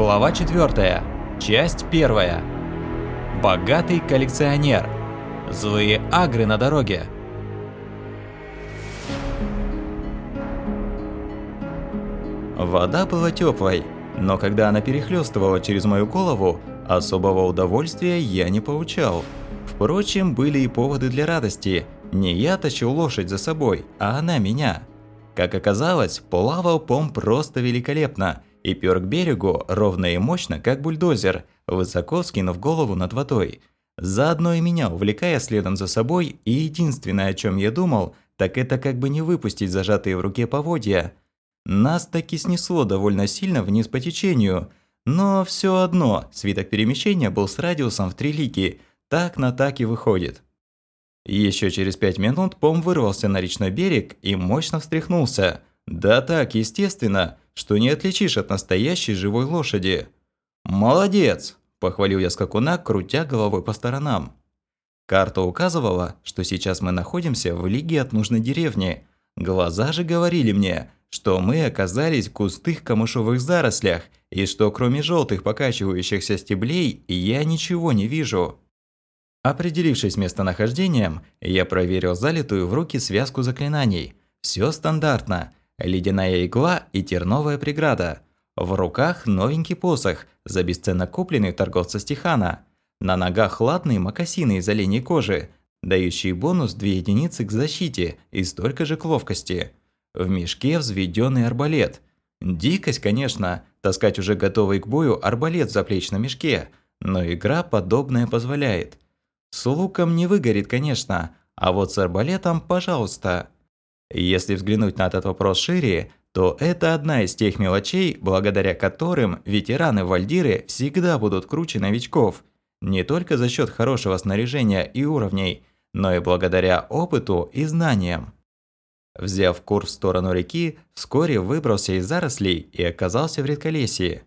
Глава 4. Часть 1. Богатый коллекционер. Злые агры на дороге. Вода была теплой, но когда она перехлестывала через мою голову, особого удовольствия я не получал. Впрочем, были и поводы для радости. Не я тащил лошадь за собой, а она меня. Как оказалось, плавал Пом просто великолепно и пёр к берегу ровно и мощно, как бульдозер, высоко скинув голову над водой. Заодно и меня увлекая следом за собой, и единственное, о чем я думал, так это как бы не выпустить зажатые в руке поводья. Нас таки снесло довольно сильно вниз по течению, но все одно свиток перемещения был с радиусом в три лики, так на так и выходит. Еще через пять минут Пом вырвался на речной берег и мощно встряхнулся. Да так, естественно, что не отличишь от настоящей живой лошади. «Молодец!» – похвалил я скакуна, крутя головой по сторонам. Карта указывала, что сейчас мы находимся в лиге от нужной деревни. Глаза же говорили мне, что мы оказались в густых камышовых зарослях и что кроме желтых покачивающихся стеблей я ничего не вижу. Определившись местонахождением, я проверил залитую в руки связку заклинаний. Все стандартно. Ледяная игла и терновая преграда. В руках новенький посох, за бесценно купленный торговца Стихана. На ногах латные мокасины из оленей кожи, дающие бонус 2 единицы к защите и столько же к ловкости. В мешке взведенный арбалет. Дикость, конечно, таскать уже готовый к бою арбалет в заплечном мешке, но игра подобное позволяет. С луком не выгорит, конечно, а вот с арбалетом – пожалуйста. Если взглянуть на этот вопрос шире, то это одна из тех мелочей, благодаря которым ветераны Вальдиры всегда будут круче новичков. Не только за счет хорошего снаряжения и уровней, но и благодаря опыту и знаниям. Взяв курс в сторону реки, вскоре выбрался из зарослей и оказался в редколесье.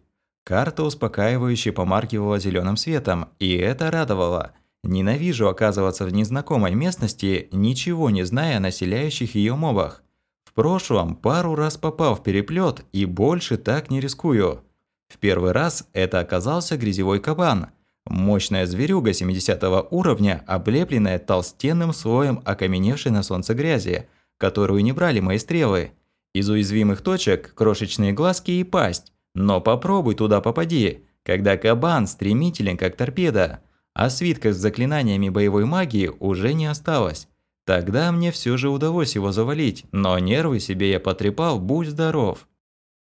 Карта успокаивающе помаркивала зеленым светом, и это радовало – Ненавижу оказываться в незнакомой местности, ничего не зная о населяющих ее мобах. В прошлом пару раз попал в переплет и больше так не рискую. В первый раз это оказался грязевой кабан. Мощная зверюга 70 уровня, облепленная толстенным слоем окаменевшей на солнце грязи, которую не брали мои стрелы. Из уязвимых точек – крошечные глазки и пасть. Но попробуй туда попади, когда кабан стремителен как торпеда – а свитков с заклинаниями боевой магии уже не осталось. Тогда мне все же удалось его завалить, но нервы себе я потрепал, будь здоров.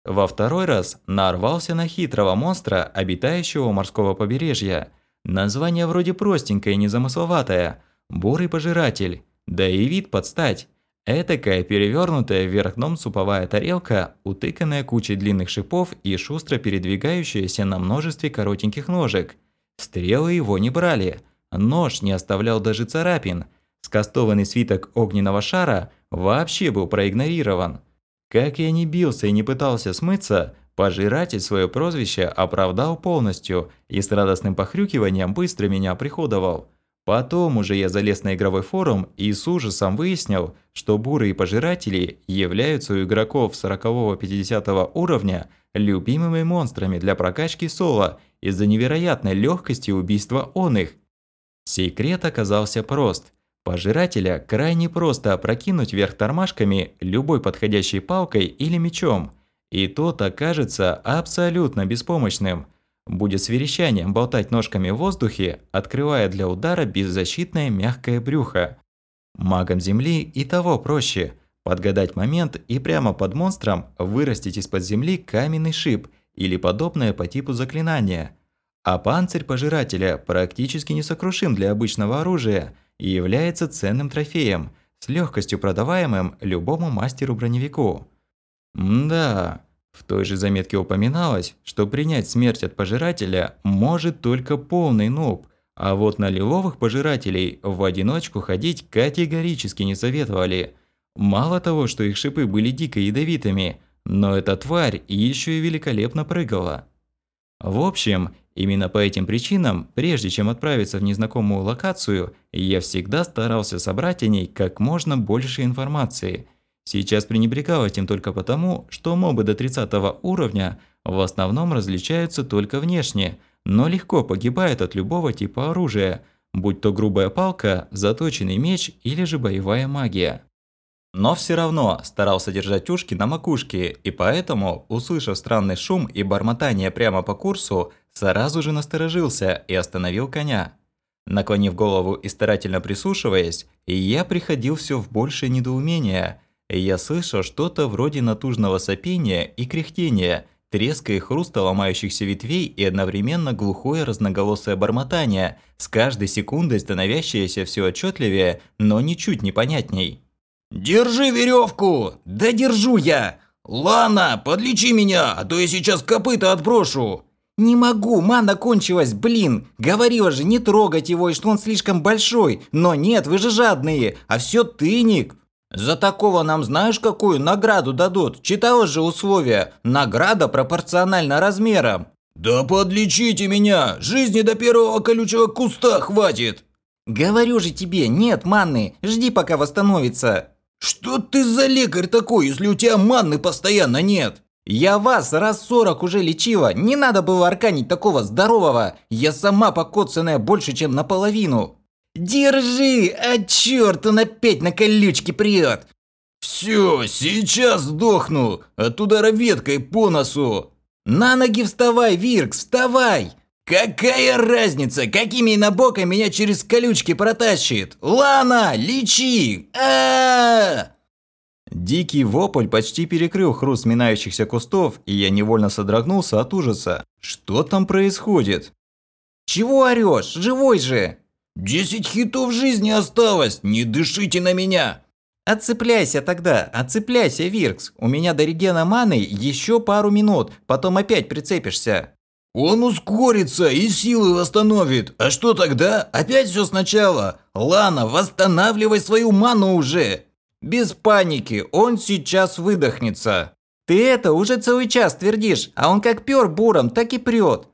Во второй раз нарвался на хитрого монстра, обитающего у морского побережья. Название вроде простенькое и незамысловатое – бурый пожиратель, да и вид подстать. Этакая перевернутая вверх дном суповая тарелка, утыканная кучей длинных шипов и шустро передвигающаяся на множестве коротеньких ножек – Стрелы его не брали, нож не оставлял даже царапин, скастованный свиток огненного шара вообще был проигнорирован. Как я не бился и не пытался смыться, пожиратель свое прозвище оправдал полностью и с радостным похрюкиванием быстро меня приходовал. Потом уже я залез на игровой форум и с ужасом выяснил, что бурые пожиратели являются у игроков 40-50 уровня любимыми монстрами для прокачки соло из-за невероятной легкости убийства он их. Секрет оказался прост. Пожирателя крайне просто опрокинуть вверх тормашками любой подходящей палкой или мечом, и тот окажется абсолютно беспомощным. Будет с верещанием болтать ножками в воздухе, открывая для удара беззащитное мягкое брюхо. Магам Земли и того проще – подгадать момент и прямо под монстром вырастить из-под земли каменный шип – или подобное по типу заклинания. А панцирь пожирателя практически несокрушим для обычного оружия и является ценным трофеем, с легкостью продаваемым любому мастеру-броневику. да, в той же заметке упоминалось, что принять смерть от пожирателя может только полный нуб, а вот на лиловых пожирателей в одиночку ходить категорически не советовали. Мало того, что их шипы были дико ядовитыми, но эта тварь еще и великолепно прыгала. В общем, именно по этим причинам, прежде чем отправиться в незнакомую локацию, я всегда старался собрать о ней как можно больше информации. Сейчас пренебрегал этим только потому, что мобы до 30 уровня в основном различаются только внешне, но легко погибают от любого типа оружия, будь то грубая палка, заточенный меч или же боевая магия. Но все равно старался держать ушки на макушке, и поэтому, услышав странный шум и бормотание прямо по курсу, сразу же насторожился и остановил коня. Наклонив голову и старательно прислушиваясь, я приходил все в большее недоумение. Я слышал что-то вроде натужного сопения и кряхтения, треска и хруста ломающихся ветвей и одновременно глухое разноголосое бормотание, с каждой секундой становящееся все отчетливее, но ничуть не понятней. «Держи веревку! Да держу я! Лана, подлечи меня, а то я сейчас копыта отброшу!» «Не могу, мана кончилась, блин! Говорила же не трогать его и что он слишком большой! Но нет, вы же жадные, а все ты, Ник!» «За такого нам знаешь, какую награду дадут? Читала же условия. Награда пропорциональна размерам». «Да подлечите меня! Жизни до первого колючего куста хватит!» «Говорю же тебе, нет манны, жди пока восстановится!» «Что ты за лекарь такой, если у тебя манны постоянно нет?» «Я вас раз сорок уже лечила, не надо было арканить такого здорового, я сама покоцанная больше, чем наполовину». «Держи, а черт, он опять на колючке прет!» «Все, сейчас сдохну, от удара веткой по носу!» «На ноги вставай, Виркс, вставай!» «Какая разница, какими набока меня через колючки протащит? Лана, лечи! а, -а, -а Дикий вопль почти перекрыл хруст минающихся кустов, и я невольно содрогнулся от ужаса. Что там происходит? «Чего орёшь? Живой же!» «Десять хитов жизни осталось! Не дышите на меня!» «Отцепляйся тогда, отцепляйся, Виркс! У меня до регена маны еще пару минут, потом опять прицепишься!» «Он ускорится и силы восстановит! А что тогда? Опять все сначала! Лана, восстанавливай свою ману уже!» Без паники, он сейчас выдохнется. Ты это уже целый час твердишь, а он как пёр буром, так и прёт.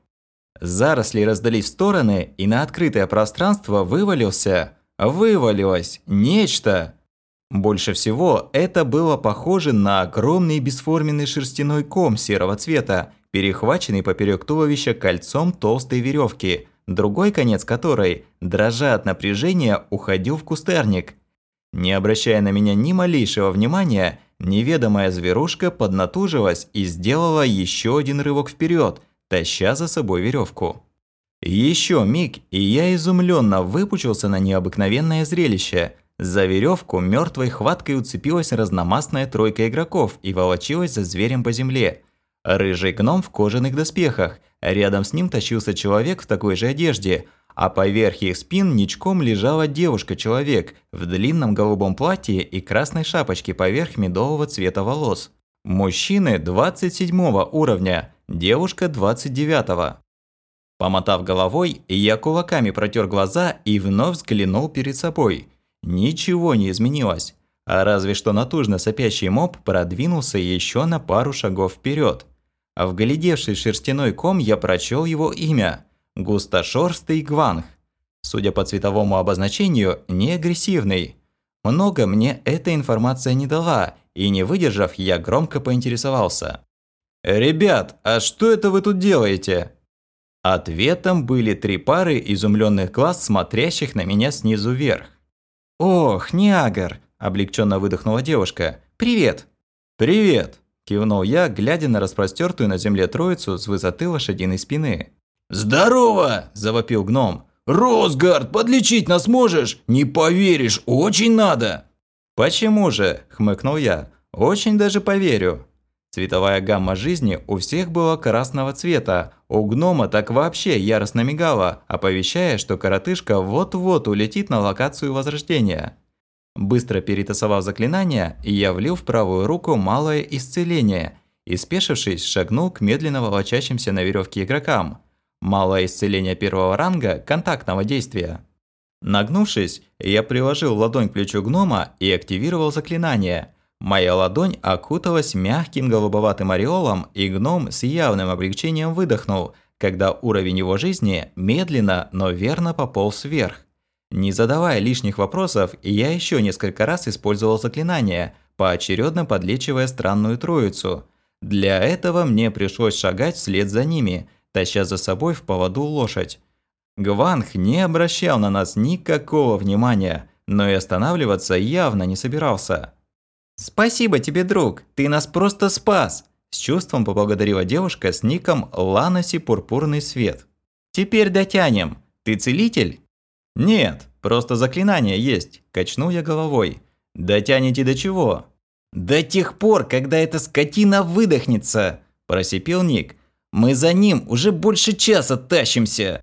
Заросли раздались в стороны, и на открытое пространство вывалился, вывалилось нечто. Больше всего это было похоже на огромный бесформенный шерстяной ком серого цвета, перехваченный поперек туловища кольцом толстой веревки, другой конец которой, дрожа от напряжения, уходил в кустарник – не обращая на меня ни малейшего внимания, неведомая зверушка поднатужилась и сделала еще один рывок вперед, таща за собой веревку. Еще миг, и я изумленно выпучился на необыкновенное зрелище. За веревку мертвой хваткой уцепилась разномастная тройка игроков и волочилась за зверем по земле. Рыжий гном в кожаных доспехах, рядом с ним тащился человек в такой же одежде – а поверх их спин ничком лежала девушка-человек в длинном голубом платье и красной шапочке поверх медового цвета волос. Мужчины 27 уровня, девушка 29 -го. Помотав головой, я кулаками протер глаза и вновь взглянул перед собой. Ничего не изменилось, а разве что натужно сопящий моб продвинулся еще на пару шагов вперед. А в шерстяной ком, я прочел его имя – Густошерстый гванг. Судя по цветовому обозначению, не агрессивный. Много мне эта информация не дала, и не выдержав, я громко поинтересовался. «Ребят, а что это вы тут делаете?» Ответом были три пары изумленных глаз, смотрящих на меня снизу вверх. «Ох, Ниагар!» – облегченно выдохнула девушка. «Привет!» «Привет!» – кивнул я, глядя на распростертую на земле троицу с высоты лошадиной спины. «Здорово!» – завопил гном. «Росгард, подлечить нас можешь? Не поверишь, очень надо!» «Почему же?» – хмыкнул я. «Очень даже поверю». Цветовая гамма жизни у всех была красного цвета, у гнома так вообще яростно мигала, оповещая, что коротышка вот-вот улетит на локацию возрождения. Быстро перетасовав заклинание, я влил в правую руку малое исцеление и, спешившись, шагнул к медленно волочащимся на веревке игрокам – Малое исцеление первого ранга контактного действия. Нагнувшись, я приложил ладонь к плечу гнома и активировал заклинание. Моя ладонь окуталась мягким голубоватым ореолом, и гном с явным облегчением выдохнул, когда уровень его жизни медленно, но верно пополз вверх. Не задавая лишних вопросов, я еще несколько раз использовал заклинание, поочередно подлечивая странную троицу. Для этого мне пришлось шагать вслед за ними, таща за собой в поводу лошадь. Гванг не обращал на нас никакого внимания, но и останавливаться явно не собирался. «Спасибо тебе, друг, ты нас просто спас!» С чувством поблагодарила девушка с ником Ланоси Пурпурный Свет. «Теперь дотянем. Ты целитель?» «Нет, просто заклинание есть», – качнул я головой. «Дотянете до чего?» «До тех пор, когда эта скотина выдохнется», – просипел Ник. «Мы за ним уже больше часа тащимся».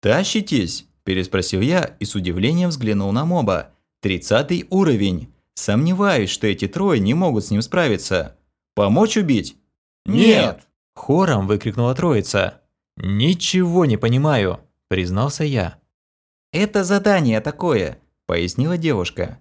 «Тащитесь?» – переспросил я и с удивлением взглянул на моба. «Тридцатый уровень. Сомневаюсь, что эти трое не могут с ним справиться. Помочь убить?» «Нет!» – хором выкрикнула троица. «Ничего не понимаю», – признался я. «Это задание такое», – пояснила девушка.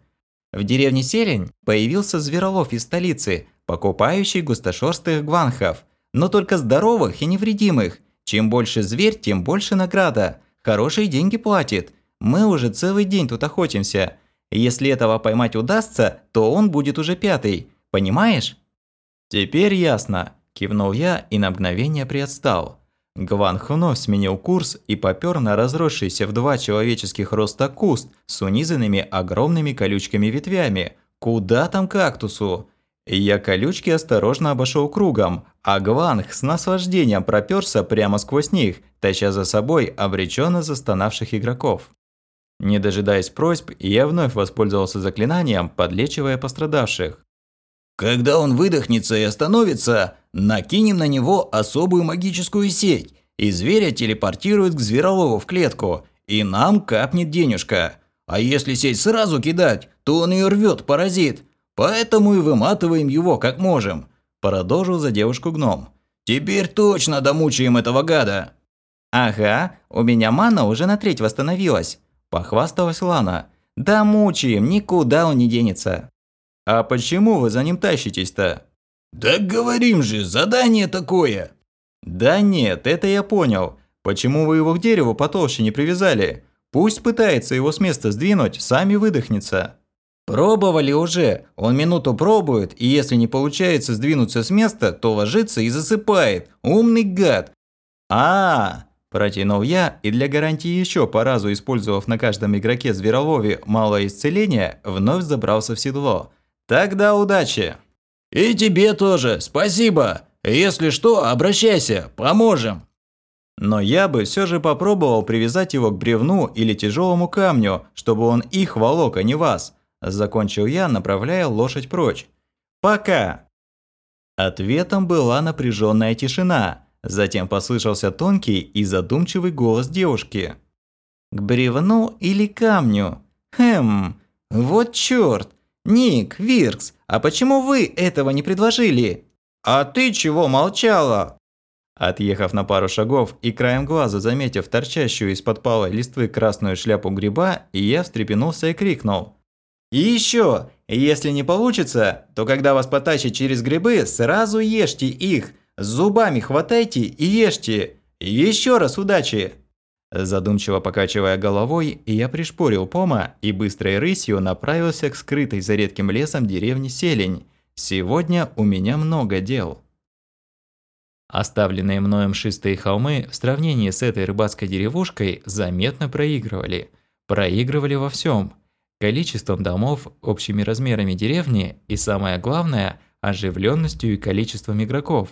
В деревне Селень появился зверолов из столицы, покупающий густошерстых гванхов, но только здоровых и невредимых. Чем больше зверь, тем больше награда. Хорошие деньги платит. Мы уже целый день тут охотимся. Если этого поймать удастся, то он будет уже пятый. Понимаешь? Теперь ясно. Кивнул я и на мгновение приотстал. Гванх вновь сменил курс и попёр на разросшийся в два человеческих роста куст с унизанными огромными колючками-ветвями. Куда там кактусу? Я колючки осторожно обошел кругом, а Гванх с наслаждением пропёрся прямо сквозь них, таща за собой обреченно застонавших игроков. Не дожидаясь просьб, я вновь воспользовался заклинанием, подлечивая пострадавших. Когда он выдохнется и остановится, накинем на него особую магическую сеть, и зверя телепортирует к зверолову в клетку, и нам капнет денежка. А если сеть сразу кидать, то он ее рвет, паразит. Поэтому и выматываем его как можем. Продолжил за девушку гном. Теперь точно домучаем этого гада. Ага, у меня мана уже на треть восстановилась. Похвасталась Лана. Да мучаем, никуда он не денется. «А почему вы за ним тащитесь-то?» «Да говорим же, задание такое!» «Да нет, это я понял. Почему вы его к дереву потолще не привязали? Пусть пытается его с места сдвинуть, сами выдохнется». «Пробовали уже. Он минуту пробует, и если не получается сдвинуться с места, то ложится и засыпает. Умный гад!» «А-а-а!» Протянул я, и для гарантии еще по разу использовав на каждом игроке зверолове малое исцеление, вновь забрался в седло. Тогда удачи. И тебе тоже, спасибо. Если что, обращайся, поможем. Но я бы все же попробовал привязать его к бревну или тяжелому камню, чтобы он их волок, а не вас. Закончил я, направляя лошадь прочь. Пока. Ответом была напряженная тишина. Затем послышался тонкий и задумчивый голос девушки. «К бревну или камню? Хм, вот чёрт! «Ник, Виркс, а почему вы этого не предложили?» «А ты чего молчала?» Отъехав на пару шагов и краем глаза заметив торчащую из-под палой листвы красную шляпу гриба, я встрепенулся и крикнул. «И еще, если не получится, то когда вас потащат через грибы, сразу ешьте их, зубами хватайте и ешьте. Еще раз удачи!» Задумчиво покачивая головой, я пришпорил пома и быстрой рысью направился к скрытой за редким лесом деревне Селень. Сегодня у меня много дел. Оставленные мною мшистые холмы в сравнении с этой рыбацкой деревушкой заметно проигрывали. Проигрывали во всем: Количеством домов, общими размерами деревни и, самое главное, оживленностью и количеством игроков.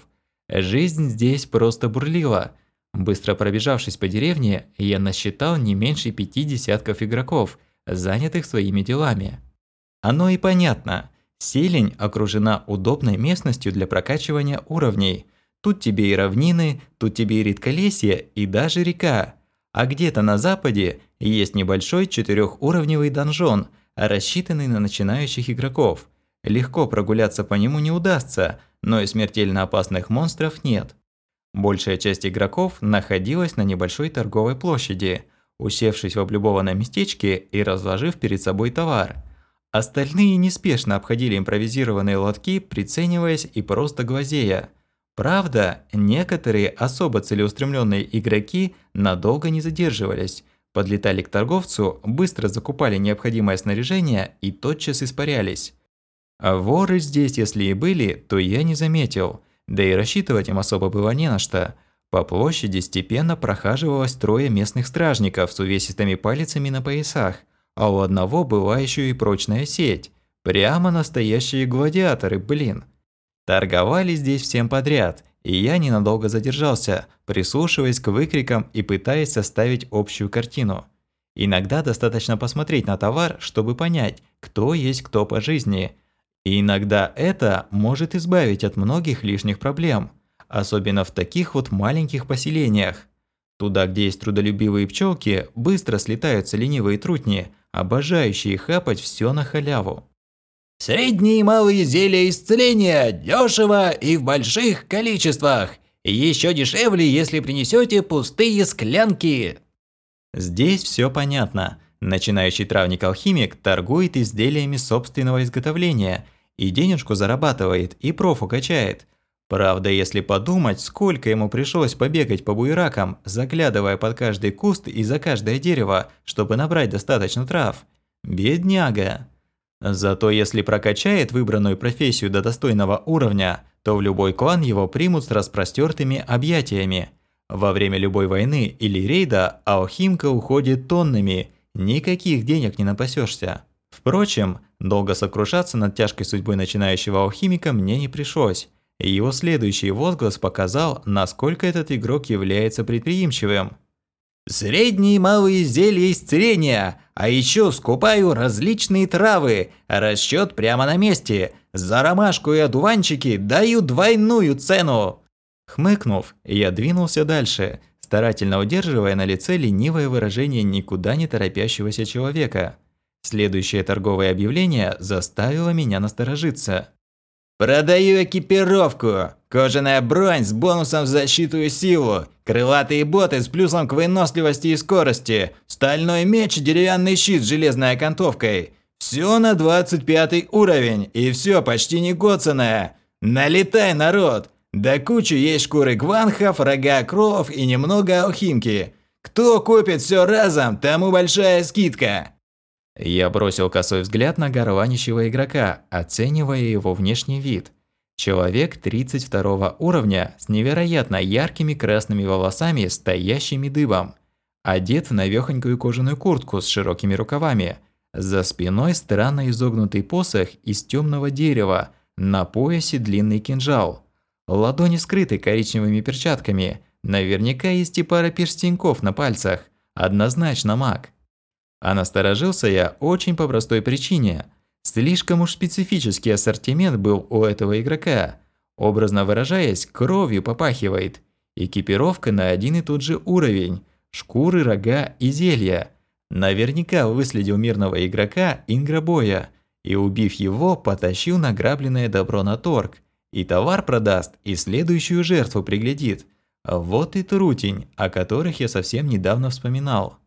Жизнь здесь просто бурлила – Быстро пробежавшись по деревне, я насчитал не меньше пяти десятков игроков, занятых своими делами. Оно и понятно. Селень окружена удобной местностью для прокачивания уровней. Тут тебе и равнины, тут тебе и редколесье, и даже река. А где-то на западе есть небольшой четырехуровневый донжон, рассчитанный на начинающих игроков. Легко прогуляться по нему не удастся, но и смертельно опасных монстров нет. Большая часть игроков находилась на небольшой торговой площади, усевшись в облюбованном местечке и разложив перед собой товар. Остальные неспешно обходили импровизированные лотки, прицениваясь и просто глазея. Правда, некоторые особо целеустремленные игроки надолго не задерживались, подлетали к торговцу, быстро закупали необходимое снаряжение и тотчас испарялись. А воры здесь, если и были, то я не заметил – да и рассчитывать им особо было не на что. По площади степенно прохаживалось трое местных стражников с увесистыми палицами на поясах, а у одного была еще и прочная сеть. Прямо настоящие гладиаторы, блин. Торговали здесь всем подряд, и я ненадолго задержался, прислушиваясь к выкрикам и пытаясь составить общую картину. Иногда достаточно посмотреть на товар, чтобы понять, кто есть кто по жизни. И иногда это может избавить от многих лишних проблем, особенно в таких вот маленьких поселениях. Туда, где есть трудолюбивые пчелки, быстро слетаются ленивые трутни, обожающие хапать все на халяву. Средние и малые зелья исцеления, дешево и в больших количествах. Еще дешевле, если принесете пустые склянки. Здесь все понятно. Начинающий травник-алхимик торгует изделиями собственного изготовления и денежку зарабатывает, и профу качает. Правда, если подумать, сколько ему пришлось побегать по буеракам, заглядывая под каждый куст и за каждое дерево, чтобы набрать достаточно трав. Бедняга. Зато если прокачает выбранную профессию до достойного уровня, то в любой клан его примут с распростертыми объятиями. Во время любой войны или рейда алхимка уходит тоннами, никаких денег не напасешься. Впрочем, долго сокрушаться над тяжкой судьбой начинающего алхимика мне не пришлось. Его следующий возглас показал, насколько этот игрок является предприимчивым. Средние и малые зелья исцеления, а еще скупаю различные травы, расчет прямо на месте. За ромашку и одуванчики даю двойную цену. Хмыкнув, я двинулся дальше, старательно удерживая на лице ленивое выражение никуда не торопящегося человека. Следующее торговое объявление заставило меня насторожиться. Продаю экипировку. Кожаная бронь с бонусом в защиту и силу. Крылатые боты с плюсом к выносливости и скорости. Стальной меч и деревянный щит с железной окантовкой. Все на 25 уровень. И все почти не коцанное. Налетай, народ! Да кучу есть шкуры гванхов, рога кров и немного алхимки. Кто купит все разом, тому большая скидка. Я бросил косой взгляд на горланищего игрока, оценивая его внешний вид. Человек 32 уровня с невероятно яркими красными волосами, стоящими дыбом. Одет в навёхонькую кожаную куртку с широкими рукавами. За спиной странно изогнутый посох из темного дерева, на поясе длинный кинжал. Ладони скрыты коричневыми перчатками. Наверняка есть и пара перстеньков на пальцах. Однозначно маг. А насторожился я очень по простой причине. Слишком уж специфический ассортимент был у этого игрока. Образно выражаясь, кровью попахивает. Экипировка на один и тот же уровень. Шкуры, рога и зелья. Наверняка выследил мирного игрока Ингробоя и, убив его, потащил награбленное добро на торг. И товар продаст, и следующую жертву приглядит. Вот и трутень, о которых я совсем недавно вспоминал.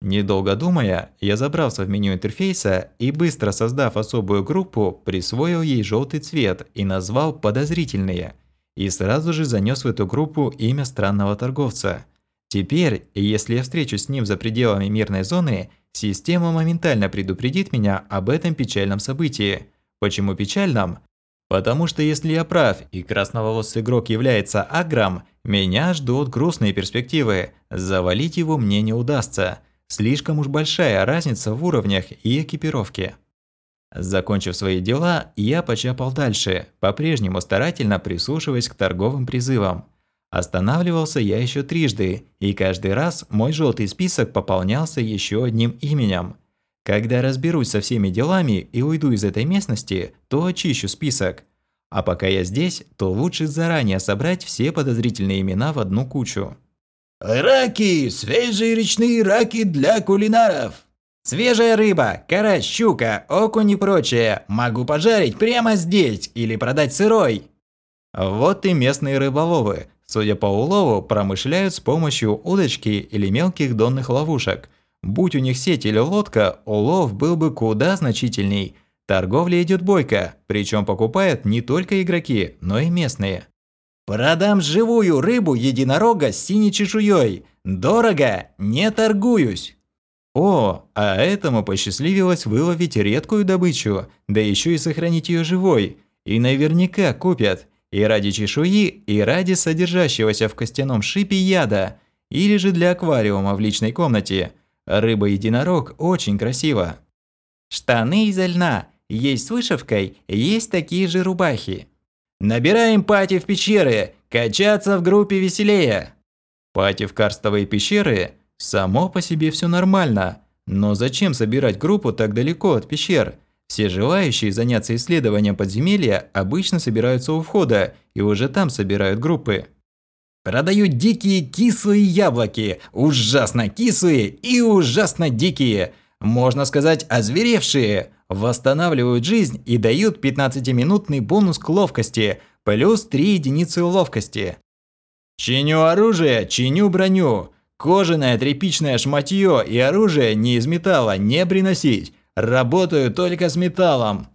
Недолго думая, я забрался в меню интерфейса и, быстро создав особую группу, присвоил ей желтый цвет и назвал «Подозрительные», и сразу же занес в эту группу имя странного торговца. Теперь, если я встречусь с ним за пределами мирной зоны, система моментально предупредит меня об этом печальном событии. Почему печальном? Потому что если я прав и красноволосый игрок является агром, меня ждут грустные перспективы, завалить его мне не удастся – Слишком уж большая разница в уровнях и экипировке. Закончив свои дела, я почапал дальше, по-прежнему старательно прислушиваясь к торговым призывам. Останавливался я еще трижды, и каждый раз мой желтый список пополнялся еще одним именем. Когда разберусь со всеми делами и уйду из этой местности, то очищу список. А пока я здесь, то лучше заранее собрать все подозрительные имена в одну кучу. Раки! Свежие речные раки для кулинаров! Свежая рыба, карась, щука, окунь и прочее. Могу пожарить прямо здесь или продать сырой. Вот и местные рыболовы. Судя по улову, промышляют с помощью удочки или мелких донных ловушек. Будь у них сеть или лодка, улов был бы куда значительней. Торговля идет бойко, причем покупают не только игроки, но и местные. Продам живую рыбу единорога с синей чешуей. Дорого, не торгуюсь. О, а этому посчастливилось выловить редкую добычу, да еще и сохранить ее живой. И наверняка купят. и ради чешуи, и ради содержащегося в костяном шипе яда, или же для аквариума в личной комнате. Рыба-единорог очень красиво. Штаны из льна, есть с вышивкой, есть такие же рубахи. Набираем пати в пещеры, качаться в группе веселее. Пати в карстовые пещеры – само по себе все нормально. Но зачем собирать группу так далеко от пещер? Все желающие заняться исследованием подземелья обычно собираются у входа и уже там собирают группы. Продают дикие кислые яблоки, ужасно кислые и ужасно дикие. Можно сказать, озверевшие. Восстанавливают жизнь и дают 15-минутный бонус к ловкости, плюс 3 единицы ловкости. Чиню оружие, чиню броню. Кожаное тряпичное шматье и оружие не из металла не приносить. Работаю только с металлом.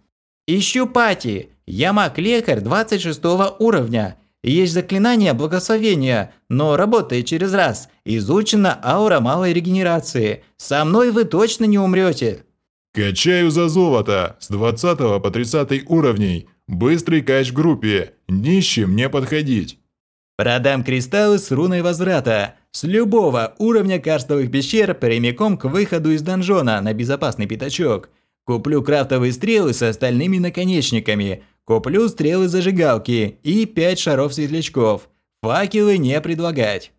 Ищу пати. Я маг-лекарь 26 уровня. Есть заклинание благословения, но работает через раз. Изучена аура малой регенерации. Со мной вы точно не умрете. Качаю за золото с 20 по 30 уровней. Быстрый кач в группе. Нищим не подходить. Продам кристаллы с руной возврата. С любого уровня карстовых пещер прямиком к выходу из донжона на безопасный пятачок. Куплю крафтовые стрелы с остальными наконечниками. Куплю стрелы зажигалки и 5 шаров светлячков. Факелы не предлагать.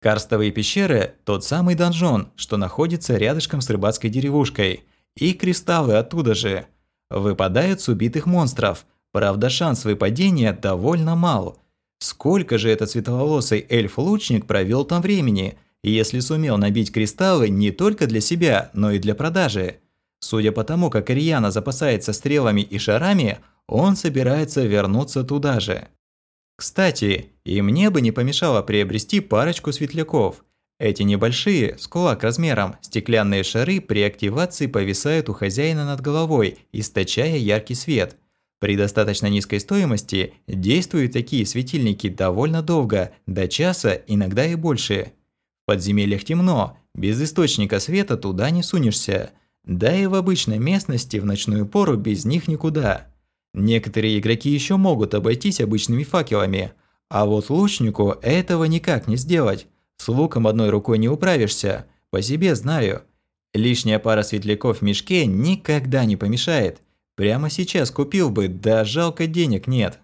Карстовые пещеры – тот самый донжон, что находится рядышком с рыбацкой деревушкой. И кристаллы оттуда же. Выпадают с убитых монстров. Правда, шанс выпадения довольно мал – Сколько же этот светловолосый эльф-лучник провел там времени, если сумел набить кристаллы не только для себя, но и для продажи? Судя по тому, как Ирьяна запасается стрелами и шарами, он собирается вернуться туда же. Кстати, и мне бы не помешало приобрести парочку светляков. Эти небольшие, с кулак размером, стеклянные шары при активации повисают у хозяина над головой, источая яркий свет – при достаточно низкой стоимости действуют такие светильники довольно долго, до часа, иногда и больше. В подземельях темно, без источника света туда не сунешься. Да и в обычной местности в ночную пору без них никуда. Некоторые игроки еще могут обойтись обычными факелами, а вот лучнику этого никак не сделать. С луком одной рукой не управишься, по себе знаю. Лишняя пара светляков в мешке никогда не помешает – Прямо сейчас купил бы, да жалко денег нет.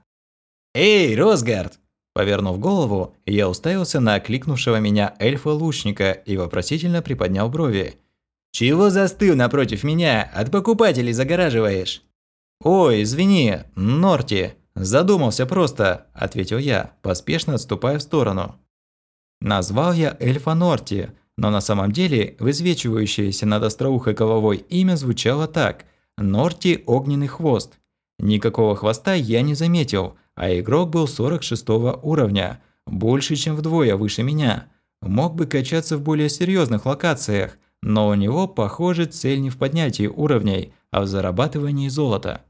«Эй, Росгард!» Повернув голову, я уставился на окликнувшего меня эльфа-лучника и вопросительно приподнял брови. «Чего застыл напротив меня? От покупателей загораживаешь?» «Ой, извини, Норти, задумался просто», – ответил я, поспешно отступая в сторону. Назвал я эльфа Норти, но на самом деле высвечивающееся над остроухой головой имя звучало так – Норти огненный хвост. Никакого хвоста я не заметил, а игрок был 46 уровня, больше чем вдвое выше меня. Мог бы качаться в более серьезных локациях, но у него, похоже, цель не в поднятии уровней, а в зарабатывании золота.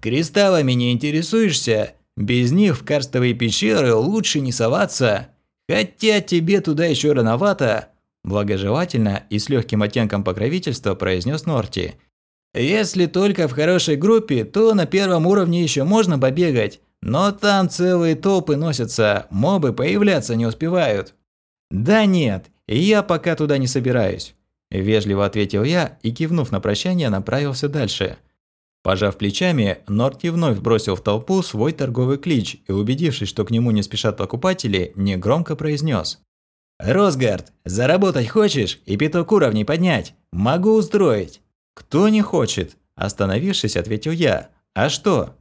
«Кристаллами не интересуешься? Без них в карстовые пещеры лучше не соваться. Хотя тебе туда еще рановато», благожелательно и с легким оттенком покровительства произнес Норти – если только в хорошей группе, то на первом уровне еще можно побегать, но там целые толпы носятся, мобы появляться не успевают. Да нет, я пока туда не собираюсь, вежливо ответил я и кивнув на прощание, направился дальше. Пожав плечами, Норти вновь бросил в толпу свой торговый клич и, убедившись, что к нему не спешат покупатели, негромко произнес: «Росгард, заработать хочешь и пяток уровней поднять? Могу устроить». «Кто не хочет?» – остановившись, ответил я. «А что?»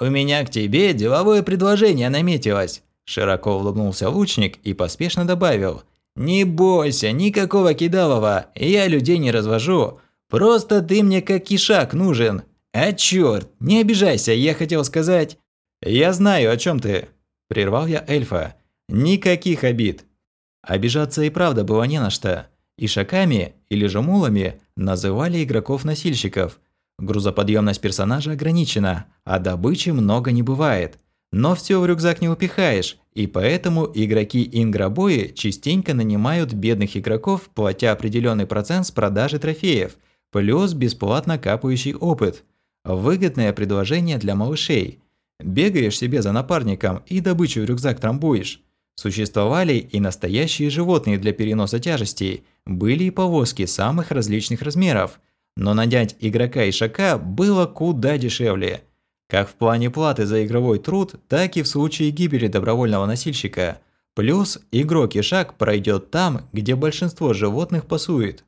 «У меня к тебе деловое предложение наметилось», – широко улыбнулся лучник и поспешно добавил. «Не бойся, никакого кидалова, я людей не развожу. Просто ты мне как кишак нужен. А чёрт, не обижайся, я хотел сказать...» «Я знаю, о чем ты», – прервал я эльфа. «Никаких обид». Обижаться и правда было не на что. Ишаками, или же мулами, называли игроков-носильщиков. Грузоподъемность персонажа ограничена, а добычи много не бывает. Но все в рюкзак не упихаешь, и поэтому игроки ингробои частенько нанимают бедных игроков, платя определенный процент с продажи трофеев, плюс бесплатно капающий опыт. Выгодное предложение для малышей. Бегаешь себе за напарником и добычу в рюкзак трамбуешь. Существовали и настоящие животные для переноса тяжестей, были и повозки самых различных размеров. Но нанять игрока и шака было куда дешевле. Как в плане платы за игровой труд, так и в случае гибели добровольного носильщика. Плюс игрок и шаг пройдет там, где большинство животных пасует.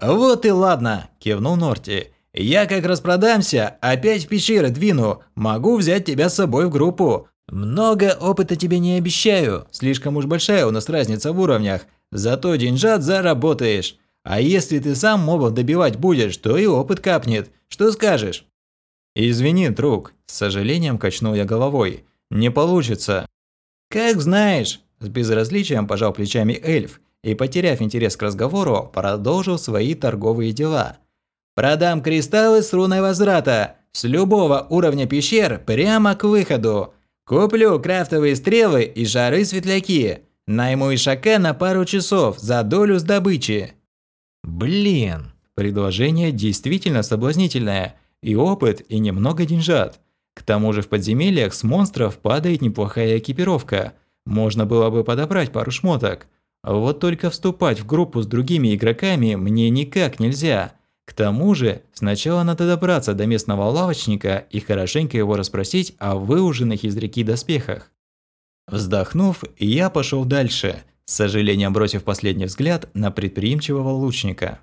«Вот и ладно!» – кивнул Норти. «Я как распродамся, опять в пещеры двину, могу взять тебя с собой в группу. Много опыта тебе не обещаю, слишком уж большая у нас разница в уровнях, зато деньжат заработаешь. А если ты сам мобов добивать будешь, то и опыт капнет. Что скажешь?» «Извини, друг», – с сожалением качнул я головой. «Не получится». «Как знаешь», – с безразличием пожал плечами эльф и, потеряв интерес к разговору, продолжил свои торговые дела. «Продам кристаллы с руной возврата. С любого уровня пещер прямо к выходу. Куплю крафтовые стрелы и шары-светляки. Найму ишака на пару часов за долю с добычи». Блин, предложение действительно соблазнительное – и опыт, и немного деньжат. К тому же в подземельях с монстров падает неплохая экипировка. Можно было бы подобрать пару шмоток. Вот только вступать в группу с другими игроками мне никак нельзя. К тому же, сначала надо добраться до местного лавочника и хорошенько его расспросить о выуженных из реки доспехах. Вздохнув, я пошел дальше, с сожалением бросив последний взгляд на предприимчивого лучника.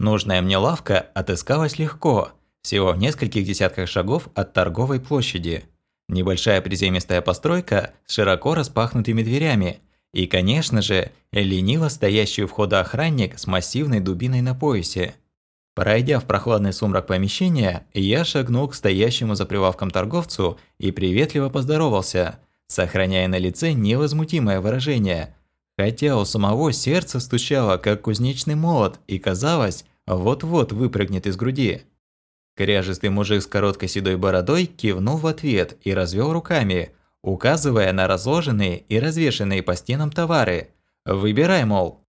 Нужная мне лавка отыскалась легко, всего в нескольких десятках шагов от торговой площади. Небольшая приземистая постройка с широко распахнутыми дверями и, конечно же, лениво стоящий у входа охранник с массивной дубиной на поясе. Пройдя в прохладный сумрак помещения, я шагнул к стоящему за прилавком торговцу и приветливо поздоровался, сохраняя на лице невозмутимое выражение – Хотя у самого сердце стучало, как кузнечный молот, и казалось, вот-вот выпрыгнет из груди. Кряжистый мужик с короткой седой бородой кивнул в ответ и развел руками, указывая на разложенные и развешенные по стенам товары. «Выбирай, мол».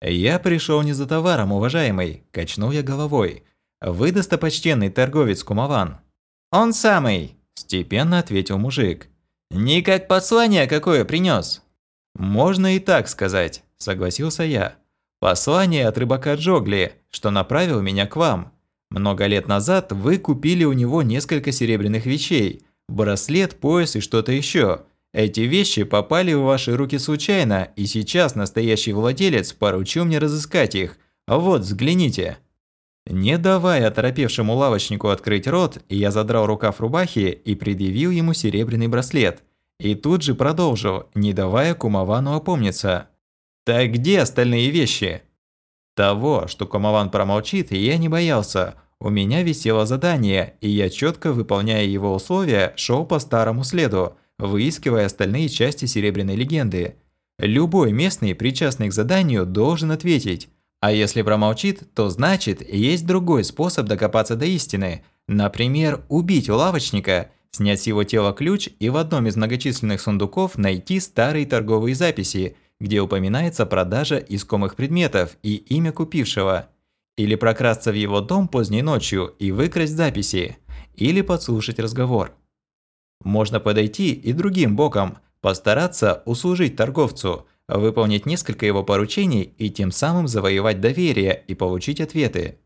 «Я пришел не за товаром, уважаемый», – качнул я головой. «Вы достопочтенный торговец Кумаван». «Он самый», – степенно ответил мужик. «Не как послание какое принес. «Можно и так сказать», – согласился я. «Послание от рыбака Джогли, что направил меня к вам. Много лет назад вы купили у него несколько серебряных вещей, браслет, пояс и что-то еще. Эти вещи попали в ваши руки случайно, и сейчас настоящий владелец поручил мне разыскать их. Вот, взгляните». Не давая оторопевшему лавочнику открыть рот, я задрал рукав рубахи и предъявил ему серебряный браслет. И тут же продолжил, не давая Кумавану опомниться. «Так где остальные вещи?» Того, что Кумаван промолчит, я не боялся. У меня висело задание, и я четко выполняя его условия, шел по старому следу, выискивая остальные части Серебряной легенды. Любой местный, причастный к заданию, должен ответить. А если промолчит, то значит, есть другой способ докопаться до истины. Например, убить лавочника – снять с его тела ключ и в одном из многочисленных сундуков найти старые торговые записи, где упоминается продажа искомых предметов и имя купившего. Или прокрасться в его дом поздней ночью и выкрасть записи. Или подслушать разговор. Можно подойти и другим боком, постараться услужить торговцу, выполнить несколько его поручений и тем самым завоевать доверие и получить ответы.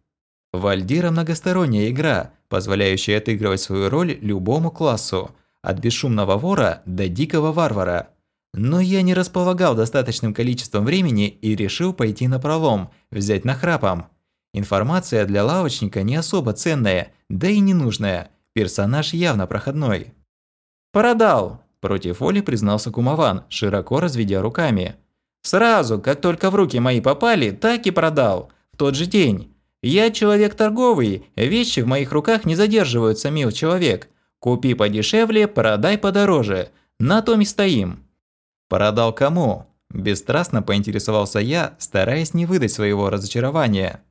Вальдира – многосторонняя игра, позволяющая отыгрывать свою роль любому классу, от бесшумного вора до дикого варвара. Но я не располагал достаточным количеством времени и решил пойти на пролом, взять нахрапом. Информация для лавочника не особо ценная, да и ненужная. Персонаж явно проходной. «Продал», – против воли признался Кумаван, широко разведя руками. «Сразу, как только в руки мои попали, так и продал. В тот же день. Я человек торговый, вещи в моих руках не задерживаются, мил человек. Купи подешевле, продай подороже. На том и стоим». «Продал кому?» – бесстрастно поинтересовался я, стараясь не выдать своего разочарования.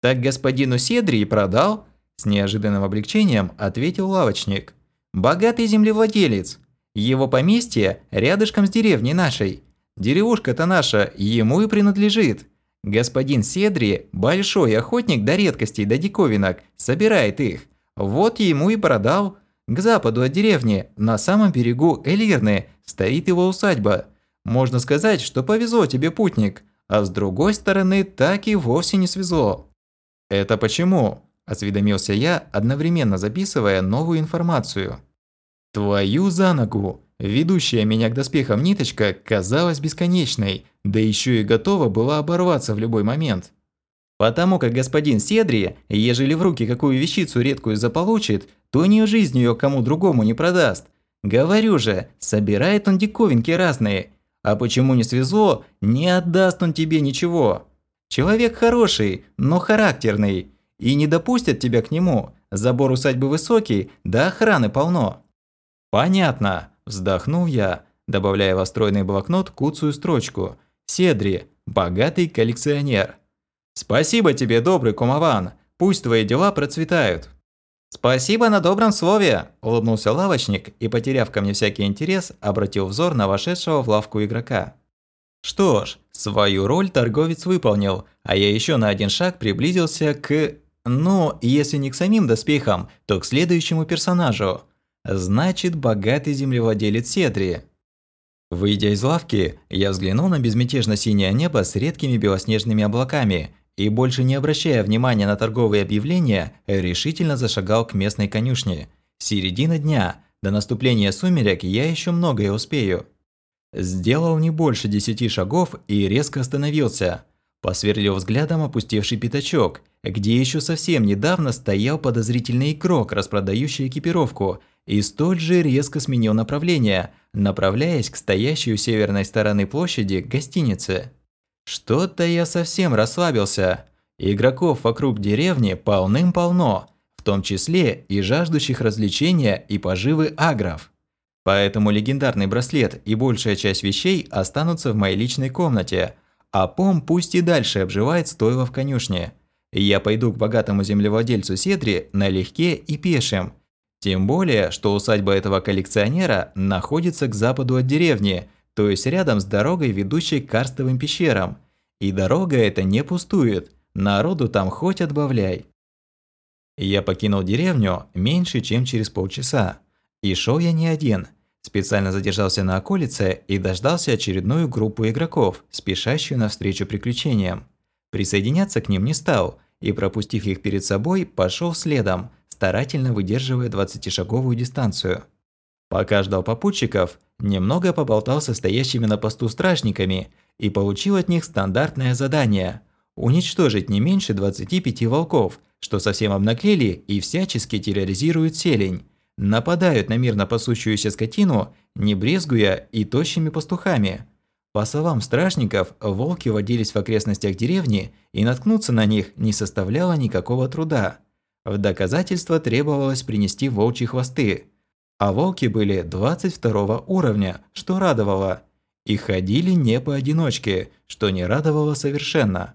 «Так господину Седри продал?» – с неожиданным облегчением ответил лавочник. «Богатый землевладелец. Его поместье рядышком с деревней нашей. Деревушка-то наша ему и принадлежит. Господин Седри – большой охотник до редкостей, до диковинок, собирает их. Вот ему и продал. К западу от деревни, на самом берегу Элирны, стоит его усадьба. Можно сказать, что повезло тебе, путник, а с другой стороны, так и вовсе не свезло. Это почему? Осведомился я, одновременно записывая новую информацию. Твою за ногу! Ведущая меня к доспехам ниточка казалась бесконечной, да еще и готова была оборваться в любой момент. Потому как господин Седри, ежели в руки какую вещицу редкую заполучит, то ни жизнь ее кому другому не продаст. Говорю же, собирает он диковинки разные. А почему не свезло, не отдаст он тебе ничего. Человек хороший, но характерный. И не допустят тебя к нему. Забор усадьбы высокий, да охраны полно. Понятно, вздохнул я, добавляя в стройный блокнот куцую строчку. Седри, богатый коллекционер. Спасибо тебе, добрый Кумаван. Пусть твои дела процветают. «Спасибо на добром слове!» – улыбнулся лавочник и, потеряв ко мне всякий интерес, обратил взор на вошедшего в лавку игрока. Что ж, свою роль торговец выполнил, а я еще на один шаг приблизился к... Ну, если не к самим доспехам, то к следующему персонажу. Значит, богатый землевладелец Седри. Выйдя из лавки, я взглянул на безмятежно синее небо с редкими белоснежными облаками и, больше не обращая внимания на торговые объявления, решительно зашагал к местной конюшне. Середина дня, до наступления сумерек я еще многое успею. Сделал не больше десяти шагов и резко остановился. Посверлил взглядом опустевший пятачок, где еще совсем недавно стоял подозрительный игрок, распродающий экипировку, и столь же резко сменил направление, направляясь к стоящей у северной стороны площади гостинице. Что-то я совсем расслабился. Игроков вокруг деревни полным-полно, в том числе и жаждущих развлечения и поживы агров. Поэтому легендарный браслет и большая часть вещей останутся в моей личной комнате, а пом пусть и дальше обживает стойло в конюшне. Я пойду к богатому землевладельцу Седри налегке и пешим. Тем более, что усадьба этого коллекционера находится к западу от деревни – то есть рядом с дорогой, ведущей к карстовым пещерам. И дорога эта не пустует, народу там хоть отбавляй. Я покинул деревню меньше, чем через полчаса. И шел я не один. Специально задержался на околице и дождался очередную группу игроков, спешащую навстречу приключениям. Присоединяться к ним не стал, и, пропустив их перед собой, пошел следом, старательно выдерживая 20-шаговую дистанцию. Пока ждал попутчиков, немного поболтал со стоящими на посту стражниками и получил от них стандартное задание – уничтожить не меньше 25 волков, что совсем обнаглели и всячески терроризируют селень, нападают на мирно пасущуюся скотину, не брезгуя и тощими пастухами. По словам стражников, волки водились в окрестностях деревни, и наткнуться на них не составляло никакого труда. В доказательство требовалось принести волчьи хвосты – а волки были 22 уровня, что радовало. И ходили не поодиночке, что не радовало совершенно.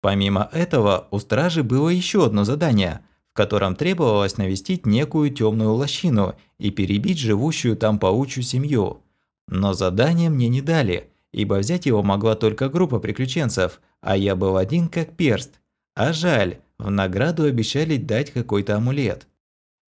Помимо этого, у стражи было еще одно задание, в котором требовалось навестить некую темную лощину и перебить живущую там паучью семью. Но задание мне не дали, ибо взять его могла только группа приключенцев, а я был один как перст. А жаль, в награду обещали дать какой-то амулет.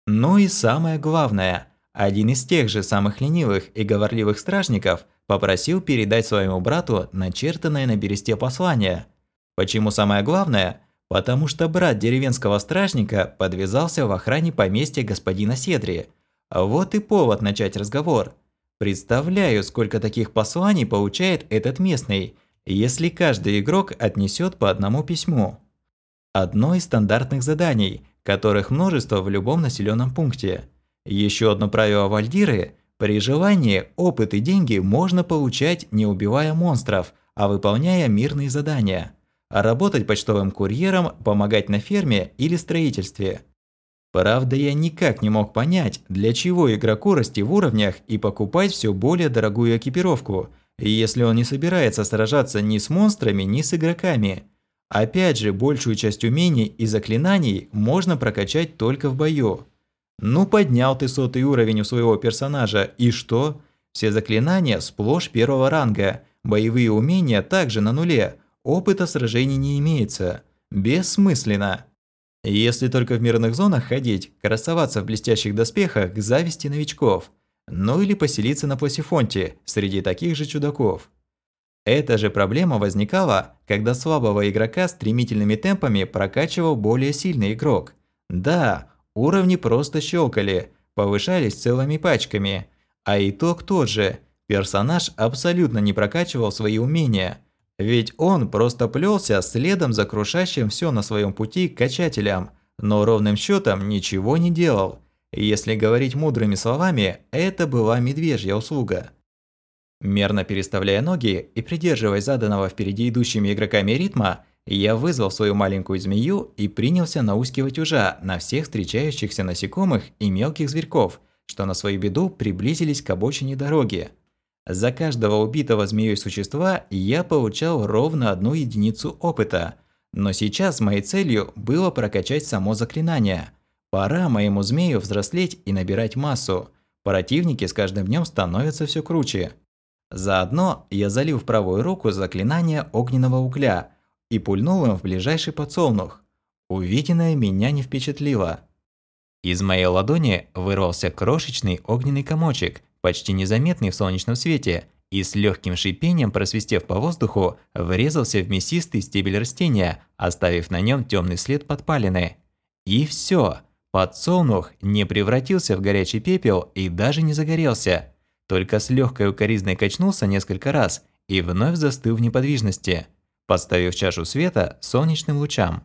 Ну и самое главное – один из тех же самых ленивых и говорливых стражников попросил передать своему брату начертанное на бересте послание. Почему самое главное? Потому что брат деревенского стражника подвязался в охране поместья господина Седри. Вот и повод начать разговор. Представляю, сколько таких посланий получает этот местный, если каждый игрок отнесет по одному письму. Одно из стандартных заданий, которых множество в любом населенном пункте – еще одно правило Вальдиры – при желании опыт и деньги можно получать, не убивая монстров, а выполняя мирные задания. А работать почтовым курьером, помогать на ферме или строительстве. Правда, я никак не мог понять, для чего игроку расти в уровнях и покупать все более дорогую экипировку, если он не собирается сражаться ни с монстрами, ни с игроками. Опять же, большую часть умений и заклинаний можно прокачать только в бою. Ну поднял ты сотый уровень у своего персонажа, и что? Все заклинания сплошь первого ранга, боевые умения также на нуле, опыта сражений не имеется. Бессмысленно. Если только в мирных зонах ходить, красоваться в блестящих доспехах к зависти новичков. Ну или поселиться на Пласифонте среди таких же чудаков. Эта же проблема возникала, когда слабого игрока стремительными темпами прокачивал более сильный игрок. Да, уровни просто щелкали, повышались целыми пачками. А итог тот же. Персонаж абсолютно не прокачивал свои умения. Ведь он просто плелся следом за крушащим все на своем пути качателям, но ровным счетом ничего не делал. Если говорить мудрыми словами, это была медвежья услуга. Мерно переставляя ноги и придерживаясь заданного впереди идущими игроками ритма, я вызвал свою маленькую змею и принялся наускивать ужа на всех встречающихся насекомых и мелких зверьков, что на свою беду приблизились к обочине дороги. За каждого убитого змеей существа я получал ровно одну единицу опыта. Но сейчас моей целью было прокачать само заклинание. Пора моему змею взрослеть и набирать массу. Противники с каждым днем становятся все круче. Заодно я залил в правую руку заклинание огненного угля и пульнул им в ближайший подсолнух. Увиденное меня не впечатлило. Из моей ладони вырвался крошечный огненный комочек, почти незаметный в солнечном свете, и с легким шипением, просвистев по воздуху, врезался в мясистый стебель растения, оставив на нем темный след подпалины. И все. Подсолнух не превратился в горячий пепел и даже не загорелся. Только с легкой укоризной качнулся несколько раз и вновь застыл в неподвижности, подставив чашу света солнечным лучам.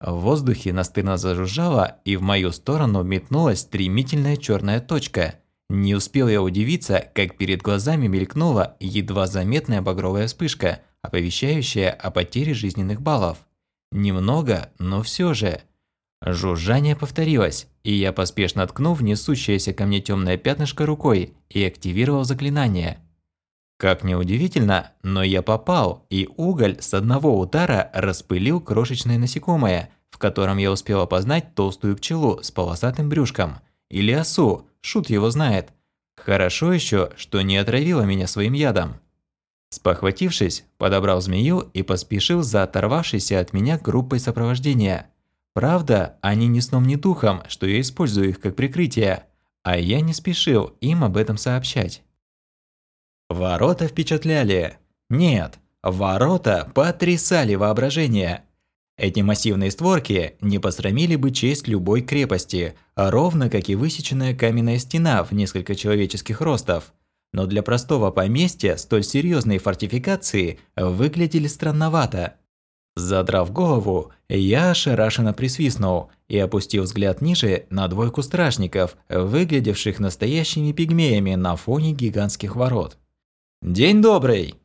В воздухе настырно зажужжало, и в мою сторону метнулась стремительная черная точка – не успел я удивиться, как перед глазами мелькнула едва заметная багровая вспышка, оповещающая о потере жизненных баллов. Немного, но все же. Жужжание повторилось, и я поспешно ткнув несущееся ко мне темное пятнышко рукой и активировал заклинание. Как ни удивительно, но я попал, и уголь с одного удара распылил крошечное насекомое, в котором я успел опознать толстую пчелу с полосатым брюшком, или осу, Шут его знает. Хорошо еще, что не отравила меня своим ядом. Спохватившись, подобрал змею и поспешил за оторвавшейся от меня группой сопровождения. Правда, они ни сном ни духом, что я использую их как прикрытие, а я не спешил им об этом сообщать. Ворота впечатляли. Нет, ворота потрясали воображение. Эти массивные створки не посрамили бы честь любой крепости, ровно как и высеченная каменная стена в несколько человеческих ростов. Но для простого поместья столь серьезные фортификации выглядели странновато. Задрав голову, я ошарашенно присвистнул и опустил взгляд ниже на двойку стражников, выглядевших настоящими пигмеями на фоне гигантских ворот. «День добрый!»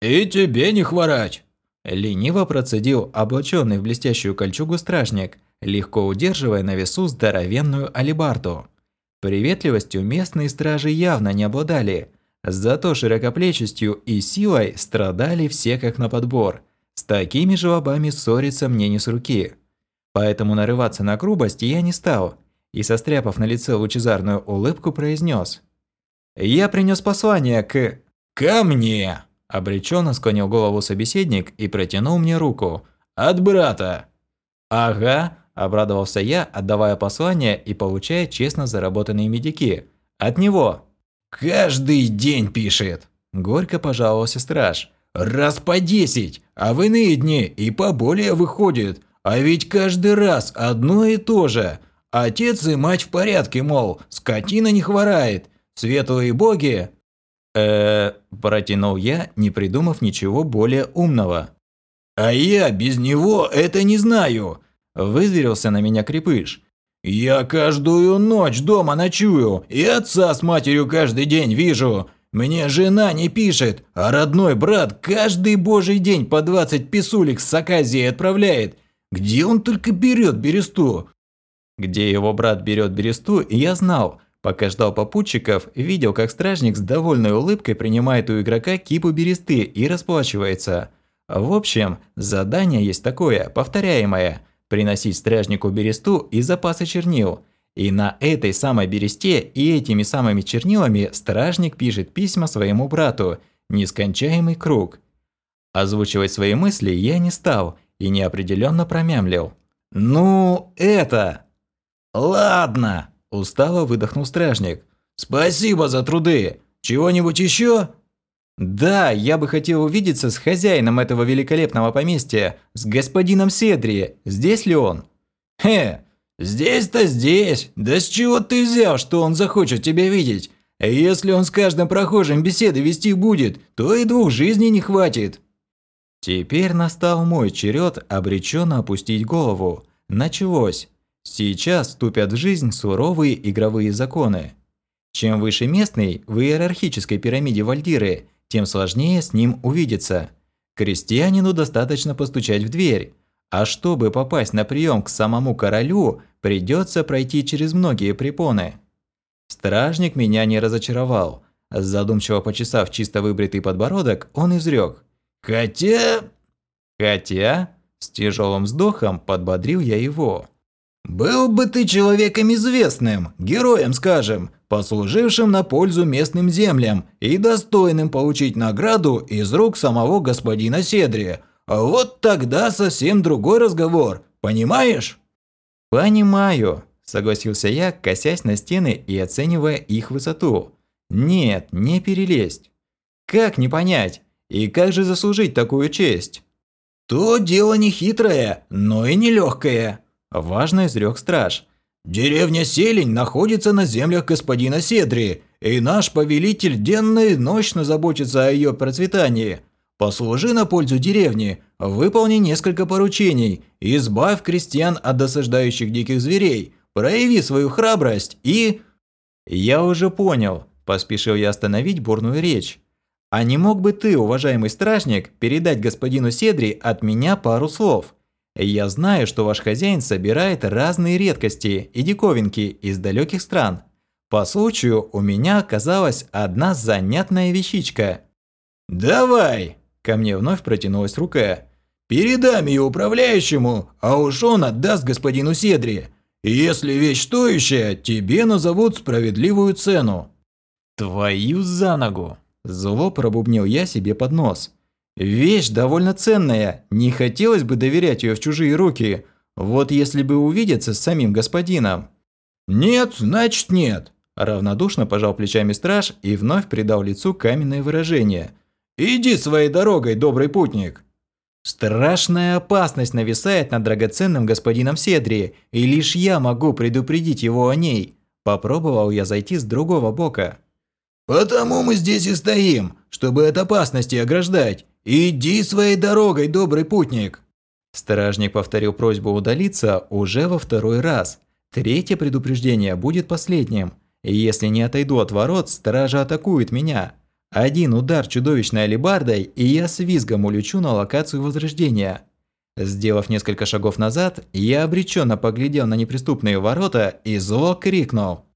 «И тебе не хворать!» Лениво процедил облаченный в блестящую кольчугу стражник, легко удерживая на весу здоровенную алибарту. Приветливостью местные стражи явно не обладали, зато широкоплечестью и силой страдали все как на подбор. С такими же лобами ссориться мне не с руки. Поэтому нарываться на грубость я не стал, и состряпав на лице лучезарную улыбку, произнес: «Я принес послание к... ко мне!» Обреченно склонил голову собеседник и протянул мне руку. «От брата!» «Ага», – обрадовался я, отдавая послание и получая честно заработанные медики. «От него!» «Каждый день пишет!» – горько пожаловался страж. «Раз по десять, а в иные дни и поболее выходит. А ведь каждый раз одно и то же. Отец и мать в порядке, мол, скотина не хворает. Светлые боги э протянул я, не придумав ничего более умного. «А я без него это не знаю!» – вызверился на меня крепыш. «Я каждую ночь дома ночую, и отца с матерью каждый день вижу. Мне жена не пишет, а родной брат каждый божий день по 20 писулек с Аказией отправляет. Где он только берет бересту?» Где его брат берет бересту, я знал – Пока ждал попутчиков, видел, как стражник с довольной улыбкой принимает у игрока кипу бересты и расплачивается. В общем, задание есть такое, повторяемое – приносить стражнику бересту и запасы чернил. И на этой самой бересте и этими самыми чернилами стражник пишет письма своему брату, нескончаемый круг. Озвучивать свои мысли я не стал и неопределенно промямлил. Ну, это... Ладно, устало выдохнул стражник. Спасибо за труды. Чего-нибудь еще? Да, я бы хотел увидеться с хозяином этого великолепного поместья, с господином Седри. Здесь ли он? Хе, здесь-то здесь. Да с чего ты взял, что он захочет тебя видеть? Если он с каждым прохожим беседы вести будет, то и двух жизней не хватит. Теперь настал мой черед обреченно опустить голову. Началось. Сейчас вступят в жизнь суровые игровые законы. Чем выше местный в иерархической пирамиде Вальдиры, тем сложнее с ним увидеться. Крестьянину достаточно постучать в дверь, а чтобы попасть на прием к самому королю, придется пройти через многие препоны. Стражник меня не разочаровал. Задумчиво почесав чисто выбритый подбородок, он изрек: «Хотя...» «Хотя...» С тяжелым вздохом подбодрил я его. «Был бы ты человеком известным, героем, скажем, послужившим на пользу местным землям и достойным получить награду из рук самого господина Седри. Вот тогда совсем другой разговор, понимаешь?» «Понимаю», – согласился я, косясь на стены и оценивая их высоту. «Нет, не перелезть. Как не понять? И как же заслужить такую честь?» «То дело не хитрое, но и не легкое», – важно изрек страж. «Деревня Селень находится на землях господина Седри, и наш повелитель денно и ночно заботится о ее процветании. Послужи на пользу деревни, выполни несколько поручений, избавь крестьян от досаждающих диких зверей, прояви свою храбрость и...» «Я уже понял», – поспешил я остановить бурную речь. «А не мог бы ты, уважаемый стражник, передать господину Седри от меня пару слов?» Я знаю, что ваш хозяин собирает разные редкости и диковинки из далеких стран. По случаю у меня оказалась одна занятная вещичка. «Давай!» – ко мне вновь протянулась рука. «Передам ее управляющему, а уж он отдаст господину Седри. Если вещь стоящая, тебе назовут справедливую цену». «Твою за ногу!» – зло пробубнил я себе под нос. Вещь довольно ценная, не хотелось бы доверять ее в чужие руки. Вот если бы увидеться с самим господином. Нет, значит нет. Равнодушно пожал плечами страж и вновь придал лицу каменное выражение. Иди своей дорогой, добрый путник. Страшная опасность нависает над драгоценным господином Седри, и лишь я могу предупредить его о ней. Попробовал я зайти с другого бока. «Потому мы здесь и стоим, чтобы от опасности ограждать. «Иди своей дорогой, добрый путник!» Стражник повторил просьбу удалиться уже во второй раз. Третье предупреждение будет последним. Если не отойду от ворот, стража атакует меня. Один удар чудовищной алебардой, и я с визгом улечу на локацию Возрождения. Сделав несколько шагов назад, я обреченно поглядел на неприступные ворота и зло крикнул.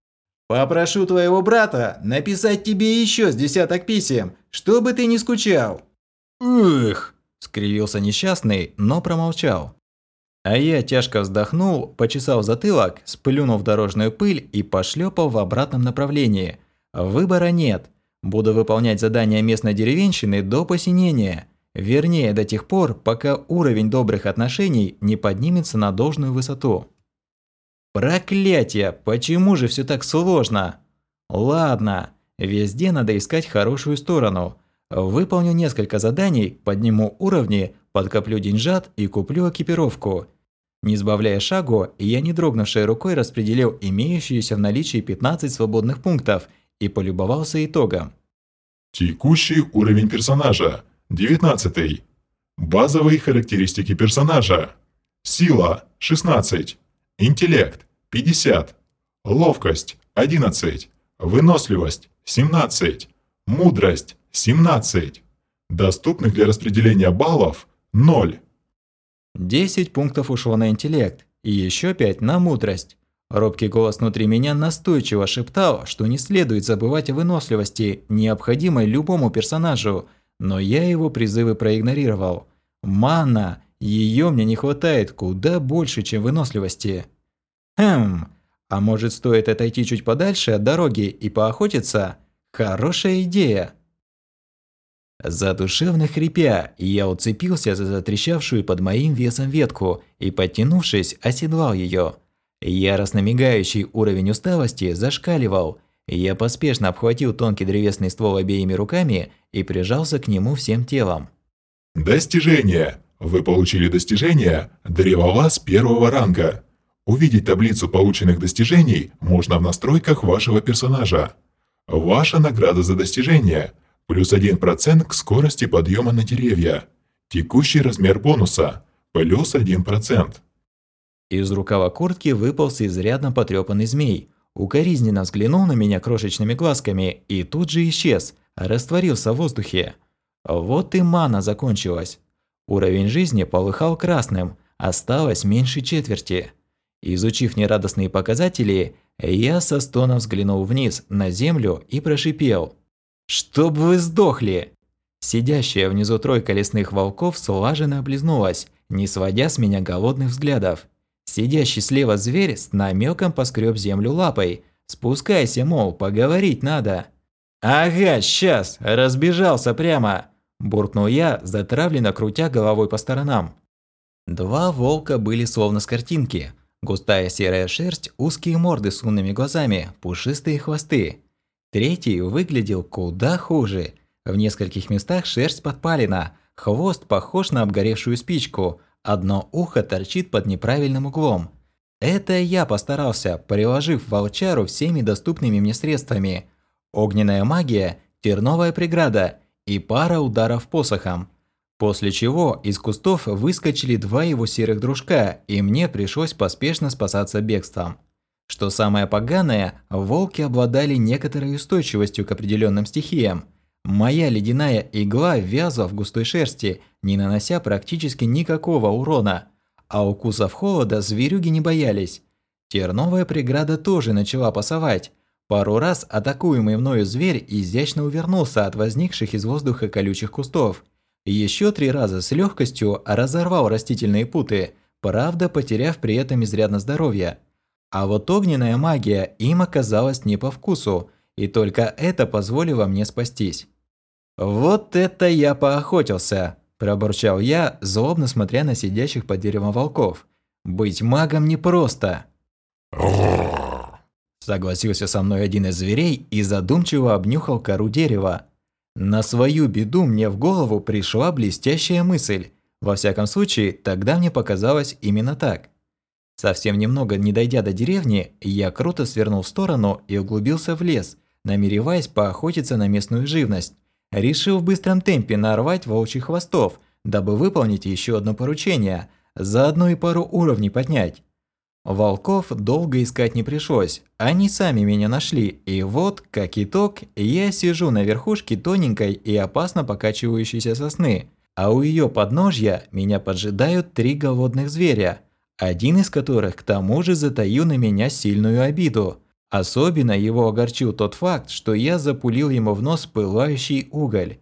«Попрошу твоего брата написать тебе еще с десяток писем, чтобы ты не скучал!» «Эх!» – скривился несчастный, но промолчал. А я тяжко вздохнул, почесал затылок, сплюнув дорожную пыль и пошлепал в обратном направлении. Выбора нет. Буду выполнять задания местной деревенщины до посинения. Вернее, до тех пор, пока уровень добрых отношений не поднимется на должную высоту. Проклятие! Почему же все так сложно? Ладно, везде надо искать хорошую сторону. Выполню несколько заданий, подниму уровни, подкоплю деньжат и куплю экипировку. Не сбавляя шагу, я не дрогнувшей рукой распределил имеющиеся в наличии 15 свободных пунктов и полюбовался итогом. Текущий уровень персонажа – 19. Базовые характеристики персонажа. Сила – 16. Интеллект – 50. Ловкость – 11. Выносливость – 17. Мудрость 17. Доступных для распределения баллов – 0. 10 пунктов ушло на интеллект и еще 5 на мудрость. Робкий голос внутри меня настойчиво шептал, что не следует забывать о выносливости, необходимой любому персонажу, но я его призывы проигнорировал. Мана, ее мне не хватает куда больше, чем выносливости. Хм, а может стоит отойти чуть подальше от дороги и поохотиться? Хорошая идея. Задушевно хрипя, я уцепился за затрещавшую под моим весом ветку и, подтянувшись, оседлал ее. Яростно мигающий уровень усталости зашкаливал. Я поспешно обхватил тонкий древесный ствол обеими руками и прижался к нему всем телом. Достижение! Вы получили достижение «Древолаз первого ранга». Увидеть таблицу полученных достижений можно в настройках вашего персонажа. Ваша награда за достижение – плюс 1% к скорости подъема на деревья. Текущий размер бонуса – плюс 1%. Из рукава куртки выполз изрядно потрепанный змей. Укоризненно взглянул на меня крошечными глазками и тут же исчез, растворился в воздухе. Вот и мана закончилась. Уровень жизни полыхал красным, осталось меньше четверти. Изучив нерадостные показатели, я со стоном взглянул вниз на землю и прошипел. «Чтоб вы сдохли!» Сидящая внизу тройка лесных волков слаженно облизнулась, не сводя с меня голодных взглядов. Сидящий слева зверь с намеком поскреб землю лапой. «Спускайся, мол, поговорить надо». «Ага, сейчас, разбежался прямо!» Буркнул я, затравленно крутя головой по сторонам. Два волка были словно с картинки. Густая серая шерсть, узкие морды с умными глазами, пушистые хвосты. Третий выглядел куда хуже. В нескольких местах шерсть подпалена, хвост похож на обгоревшую спичку, одно ухо торчит под неправильным углом. Это я постарался, приложив волчару всеми доступными мне средствами. Огненная магия, терновая преграда – и пара ударов посохом. После чего из кустов выскочили два его серых дружка, и мне пришлось поспешно спасаться бегством. Что самое поганое, волки обладали некоторой устойчивостью к определенным стихиям. Моя ледяная игла вязла в густой шерсти, не нанося практически никакого урона. А укусов холода зверюги не боялись. Терновая преграда тоже начала пасовать, Пару раз атакуемый мною зверь изящно увернулся от возникших из воздуха колючих кустов. Еще три раза с легкостью разорвал растительные путы, правда потеряв при этом изрядно здоровье. А вот огненная магия им оказалась не по вкусу, и только это позволило мне спастись. «Вот это я поохотился!» – пробурчал я, злобно смотря на сидящих под деревом волков. «Быть магом непросто!» Согласился со мной один из зверей и задумчиво обнюхал кору дерева. На свою беду мне в голову пришла блестящая мысль. Во всяком случае, тогда мне показалось именно так. Совсем немного не дойдя до деревни, я круто свернул в сторону и углубился в лес, намереваясь поохотиться на местную живность. Решил в быстром темпе нарвать волчьих хвостов, дабы выполнить еще одно поручение, заодно и пару уровней поднять. Волков долго искать не пришлось, они сами меня нашли, и вот, как итог, я сижу на верхушке тоненькой и опасно покачивающейся сосны, а у ее подножья меня поджидают три голодных зверя, один из которых к тому же затаил на меня сильную обиду. Особенно его огорчил тот факт, что я запулил ему в нос пылающий уголь.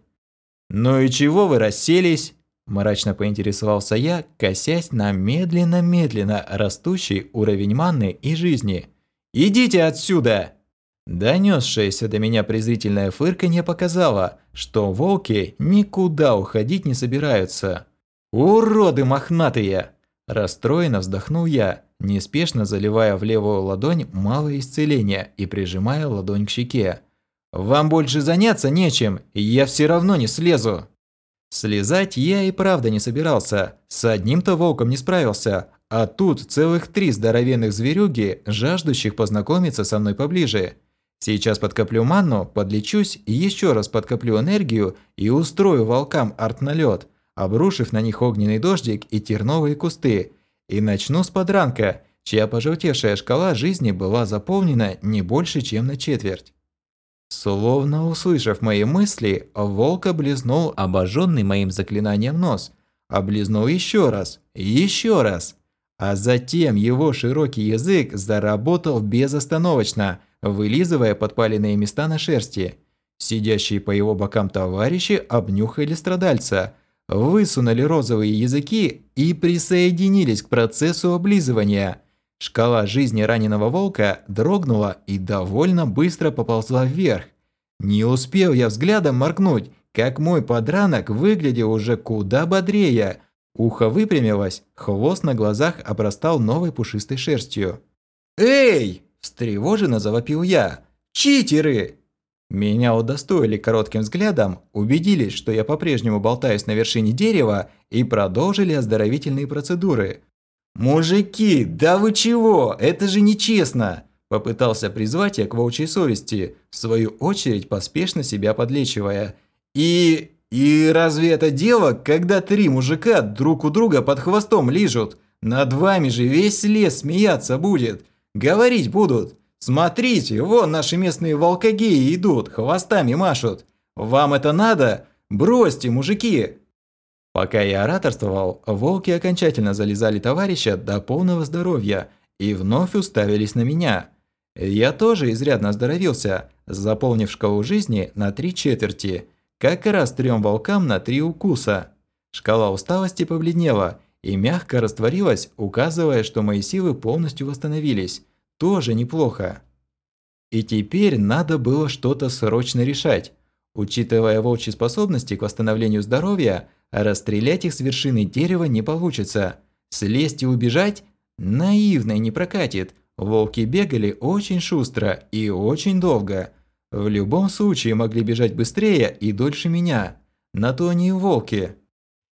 «Ну и чего вы расселись?» Мрачно поинтересовался я, косясь на медленно-медленно растущий уровень манны и жизни. «Идите отсюда!» Донесшееся до меня презрительное фырканье показало, что волки никуда уходить не собираются. «Уроды мохнатые!» Расстроенно вздохнул я, неспешно заливая в левую ладонь малое исцеление и прижимая ладонь к щеке. «Вам больше заняться нечем, я все равно не слезу!» Слезать я и правда не собирался, с одним-то волком не справился, а тут целых три здоровенных зверюги, жаждущих познакомиться со мной поближе. Сейчас подкоплю манну, подлечусь, еще раз подкоплю энергию и устрою волкам арт-налет, обрушив на них огненный дождик и терновые кусты. И начну с подранка, чья пожелтевшая шкала жизни была заполнена не больше, чем на четверть. Словно услышав мои мысли, волк облизнул обожженный моим заклинанием нос. Облизнул еще раз, еще раз. А затем его широкий язык заработал безостановочно, вылизывая подпаленные места на шерсти. Сидящие по его бокам товарищи обнюхали страдальца, высунули розовые языки и присоединились к процессу облизывания – Шкала жизни раненого волка дрогнула и довольно быстро поползла вверх. Не успел я взглядом моргнуть, как мой подранок выглядел уже куда бодрее. Ухо выпрямилось, хвост на глазах обрастал новой пушистой шерстью. «Эй!» – встревоженно завопил я. «Читеры!» Меня удостоили коротким взглядом, убедились, что я по-прежнему болтаюсь на вершине дерева и продолжили оздоровительные процедуры. «Мужики, да вы чего? Это же нечестно!» Попытался призвать я к волчьей совести, в свою очередь поспешно себя подлечивая. «И... и разве это дело, когда три мужика друг у друга под хвостом лижут? Над вами же весь лес смеяться будет, говорить будут. Смотрите, вон наши местные волкогеи идут, хвостами машут. Вам это надо? Бросьте, мужики!» Пока я ораторствовал, волки окончательно залезали товарища до полного здоровья и вновь уставились на меня. Я тоже изрядно оздоровился, заполнив шкалу жизни на три четверти, как раз трем волкам на три укуса. Шкала усталости побледнела и мягко растворилась, указывая, что мои силы полностью восстановились. Тоже неплохо. И теперь надо было что-то срочно решать. Учитывая волчьи способности к восстановлению здоровья, расстрелять их с вершины дерева не получится. Слезть и убежать? Наивно и не прокатит. Волки бегали очень шустро и очень долго. В любом случае могли бежать быстрее и дольше меня. На то они и волки.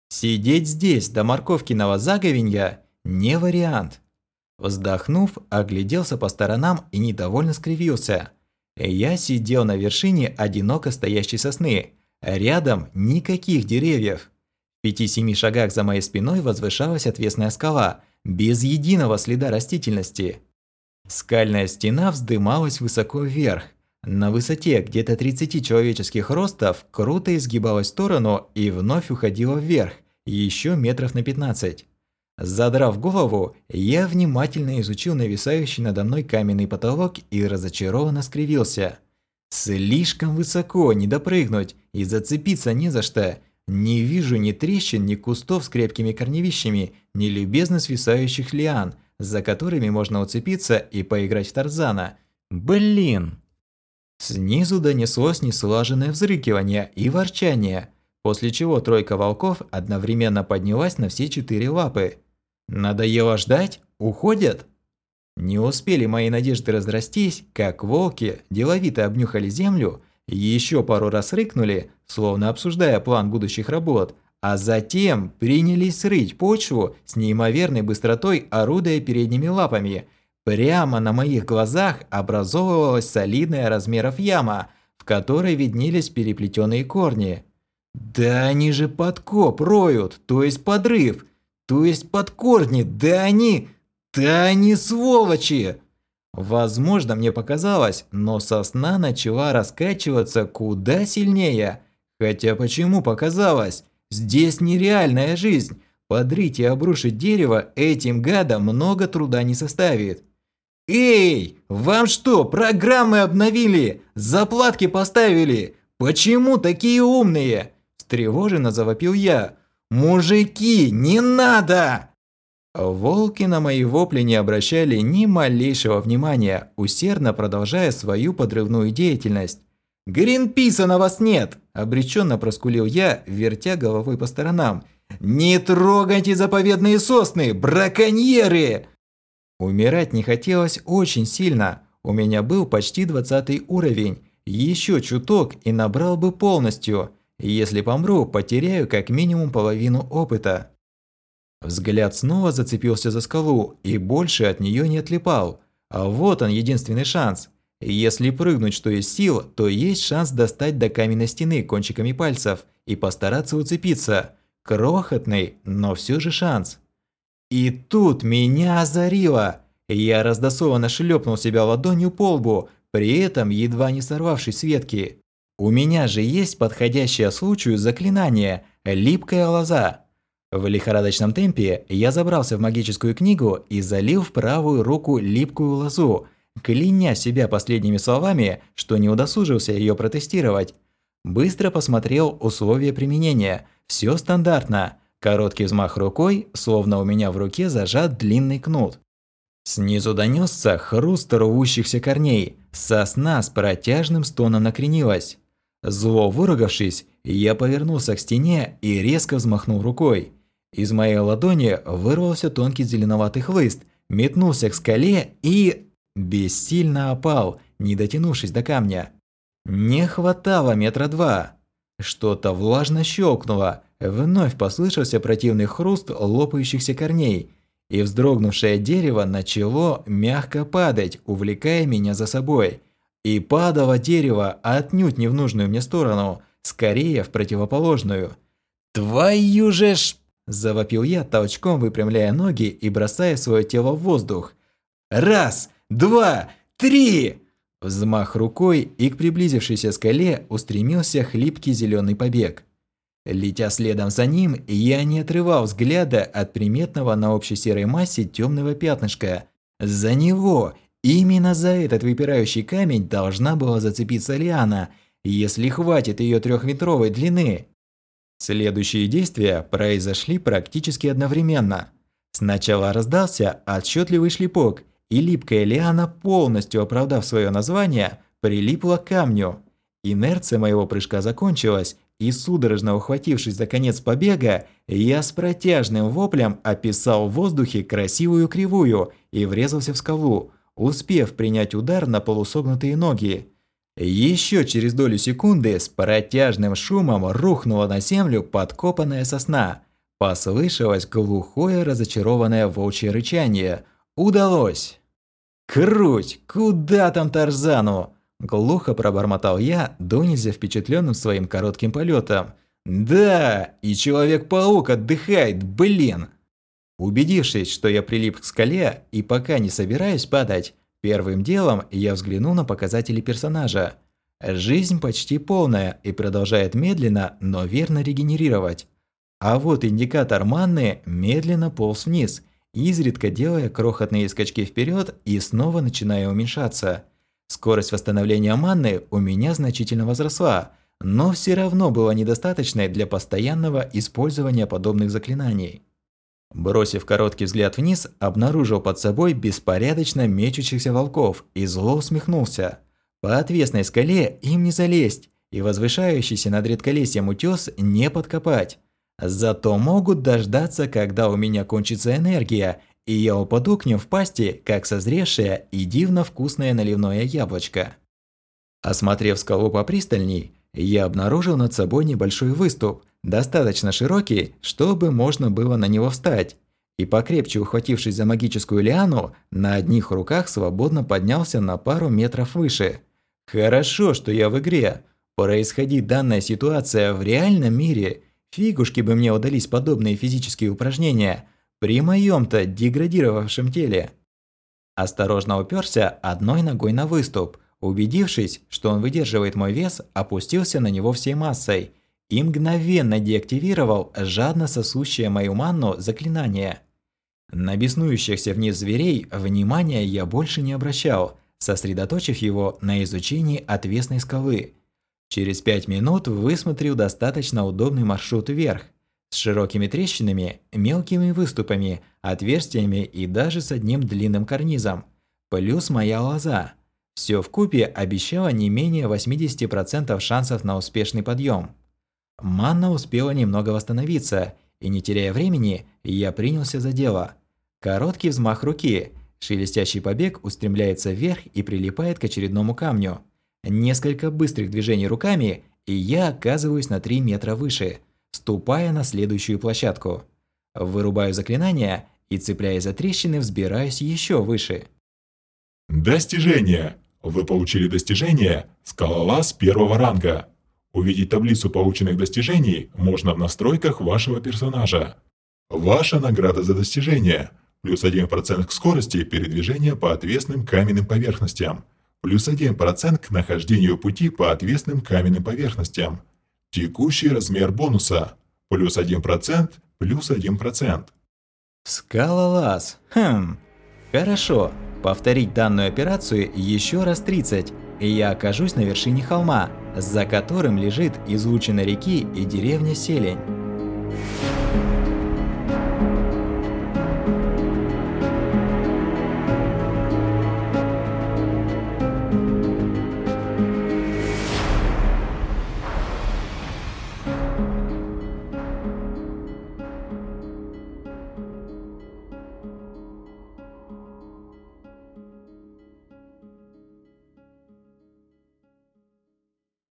Сидеть здесь до морковкиного заговенья – не вариант. Вздохнув, огляделся по сторонам и недовольно скривился. Я сидел на вершине одиноко стоящей сосны. Рядом никаких деревьев. В пяти-семи шагах за моей спиной возвышалась отвесная скала, без единого следа растительности. Скальная стена вздымалась высоко вверх. На высоте где-то 30 человеческих ростов круто изгибалась в сторону и вновь уходила вверх, еще метров на 15. Задрав голову, я внимательно изучил нависающий надо мной каменный потолок и разочарованно скривился. Слишком высоко, не допрыгнуть, и зацепиться не за что. Не вижу ни трещин, ни кустов с крепкими корневищами, ни любезно свисающих лиан, за которыми можно уцепиться и поиграть в Тарзана. Блин! Снизу донеслось неслаженное взрыкивание и ворчание, после чего тройка волков одновременно поднялась на все четыре лапы. Надоело ждать? Уходят? Не успели мои надежды разрастись, как волки деловито обнюхали землю, еще пару раз рыкнули, словно обсуждая план будущих работ, а затем принялись рыть почву с неимоверной быстротой, орудуя передними лапами. Прямо на моих глазах образовывалась солидная размеров яма, в которой виднелись переплетенные корни. Да они же подкоп роют, то есть подрыв – то есть под корни, да они... Да они сволочи! Возможно, мне показалось, но сосна начала раскачиваться куда сильнее. Хотя почему показалось? Здесь нереальная жизнь. Подрить и обрушить дерево этим гадам много труда не составит. «Эй, вам что, программы обновили? Заплатки поставили? Почему такие умные?» Встревоженно завопил я. «Мужики, не надо!» Волки на мои вопли не обращали ни малейшего внимания, усердно продолжая свою подрывную деятельность. «Гринписа на вас нет!» – обреченно проскулил я, вертя головой по сторонам. «Не трогайте заповедные сосны, браконьеры!» Умирать не хотелось очень сильно. У меня был почти двадцатый уровень. Еще чуток и набрал бы полностью – если помру, потеряю как минимум половину опыта. Взгляд снова зацепился за скалу и больше от нее не отлипал. А вот он единственный шанс. Если прыгнуть что из сил, то есть шанс достать до каменной стены кончиками пальцев и постараться уцепиться. Крохотный, но все же шанс. И тут меня озарило. Я раздосованно шлепнул себя ладонью по лбу, при этом едва не сорвавшись с ветки. У меня же есть подходящее случаю заклинание «Липкая лоза». В лихорадочном темпе я забрался в магическую книгу и залил в правую руку липкую лозу, кляня себя последними словами, что не удосужился ее протестировать. Быстро посмотрел условия применения. Все стандартно. Короткий взмах рукой, словно у меня в руке зажат длинный кнут. Снизу донесся хруст рвущихся корней. Сосна с протяжным стоном накренилась. Зло выругавшись, Я повернулся к стене и резко взмахнул рукой. Из моей ладони вырвался тонкий зеленоватый хлыст, метнулся к скале и... бессильно опал, не дотянувшись до камня. Не хватало метра два. Что-то влажно щелкнуло, вновь послышался противный хруст лопающихся корней, и вздрогнувшее дерево начало мягко падать, увлекая меня за собой. И падало дерево отнюдь не в нужную мне сторону, скорее в противоположную. «Твою же ж...» – завопил я, толчком выпрямляя ноги и бросая свое тело в воздух. «Раз, два, три!» Взмах рукой, и к приблизившейся скале устремился хлипкий зеленый побег. Летя следом за ним, я не отрывал взгляда от приметного на общей серой массе темного пятнышка. За него, именно за этот выпирающий камень должна была зацепиться Лиана, если хватит ее трехметровой длины. Следующие действия произошли практически одновременно. Сначала раздался отчетливый шлепок – и липкая лиана, полностью оправдав свое название, прилипла к камню. Инерция моего прыжка закончилась, и судорожно ухватившись за конец побега, я с протяжным воплем описал в воздухе красивую кривую и врезался в скалу, успев принять удар на полусогнутые ноги. Еще через долю секунды с протяжным шумом рухнула на землю подкопанная сосна. Послышалось глухое разочарованное волчье рычание – Удалось. Круть, куда там Тарзану? Глухо пробормотал я, до впечатленным своим коротким полетом. Да, и Человек-паук отдыхает, блин. Убедившись, что я прилип к скале и пока не собираюсь падать, первым делом я взглянул на показатели персонажа. Жизнь почти полная и продолжает медленно, но верно регенерировать. А вот индикатор манны медленно полз вниз – изредка делая крохотные скачки вперед и снова начиная уменьшаться. Скорость восстановления манны у меня значительно возросла, но все равно была недостаточной для постоянного использования подобных заклинаний. Бросив короткий взгляд вниз, обнаружил под собой беспорядочно мечущихся волков и зло усмехнулся. По отвесной скале им не залезть, и возвышающийся над редколесьем утес не подкопать. Зато могут дождаться, когда у меня кончится энергия, и я упаду к ним в пасти, как созревшее и дивно вкусное наливное яблочко. Осмотрев скалу попристальней, я обнаружил над собой небольшой выступ, достаточно широкий, чтобы можно было на него встать, и покрепче ухватившись за магическую лиану, на одних руках свободно поднялся на пару метров выше. Хорошо, что я в игре. Происходит данная ситуация в реальном мире – Фигушки бы мне удались подобные физические упражнения при моем-то деградировавшем теле. Осторожно уперся одной ногой на выступ, убедившись, что он выдерживает мой вес, опустился на него всей массой и мгновенно деактивировал жадно сосущее мою манну заклинание. На беснующихся вниз зверей внимания я больше не обращал, сосредоточив его на изучении отвесной скалы – Через пять минут высмотрел достаточно удобный маршрут вверх, с широкими трещинами, мелкими выступами, отверстиями и даже с одним длинным карнизом. Плюс моя лоза. Все в купе обещало не менее 80% шансов на успешный подъем. Манна успела немного восстановиться, и не теряя времени, я принялся за дело. Короткий взмах руки, шелестящий побег устремляется вверх и прилипает к очередному камню – Несколько быстрых движений руками, и я оказываюсь на 3 метра выше, ступая на следующую площадку. Вырубаю заклинание и, цепляясь за трещины, взбираюсь еще выше. Достижение! Вы получили достижение «Скалолаз первого ранга». Увидеть таблицу полученных достижений можно в настройках вашего персонажа. Ваша награда за достижение – плюс 1% к скорости передвижения по отвесным каменным поверхностям – плюс 1% к нахождению пути по отвесным каменным поверхностям. Текущий размер бонуса – плюс 1%, плюс 1%. Скалолаз. Хм. Хорошо. Повторить данную операцию еще раз 30, и я окажусь на вершине холма, за которым лежит излучина реки и деревня Селень.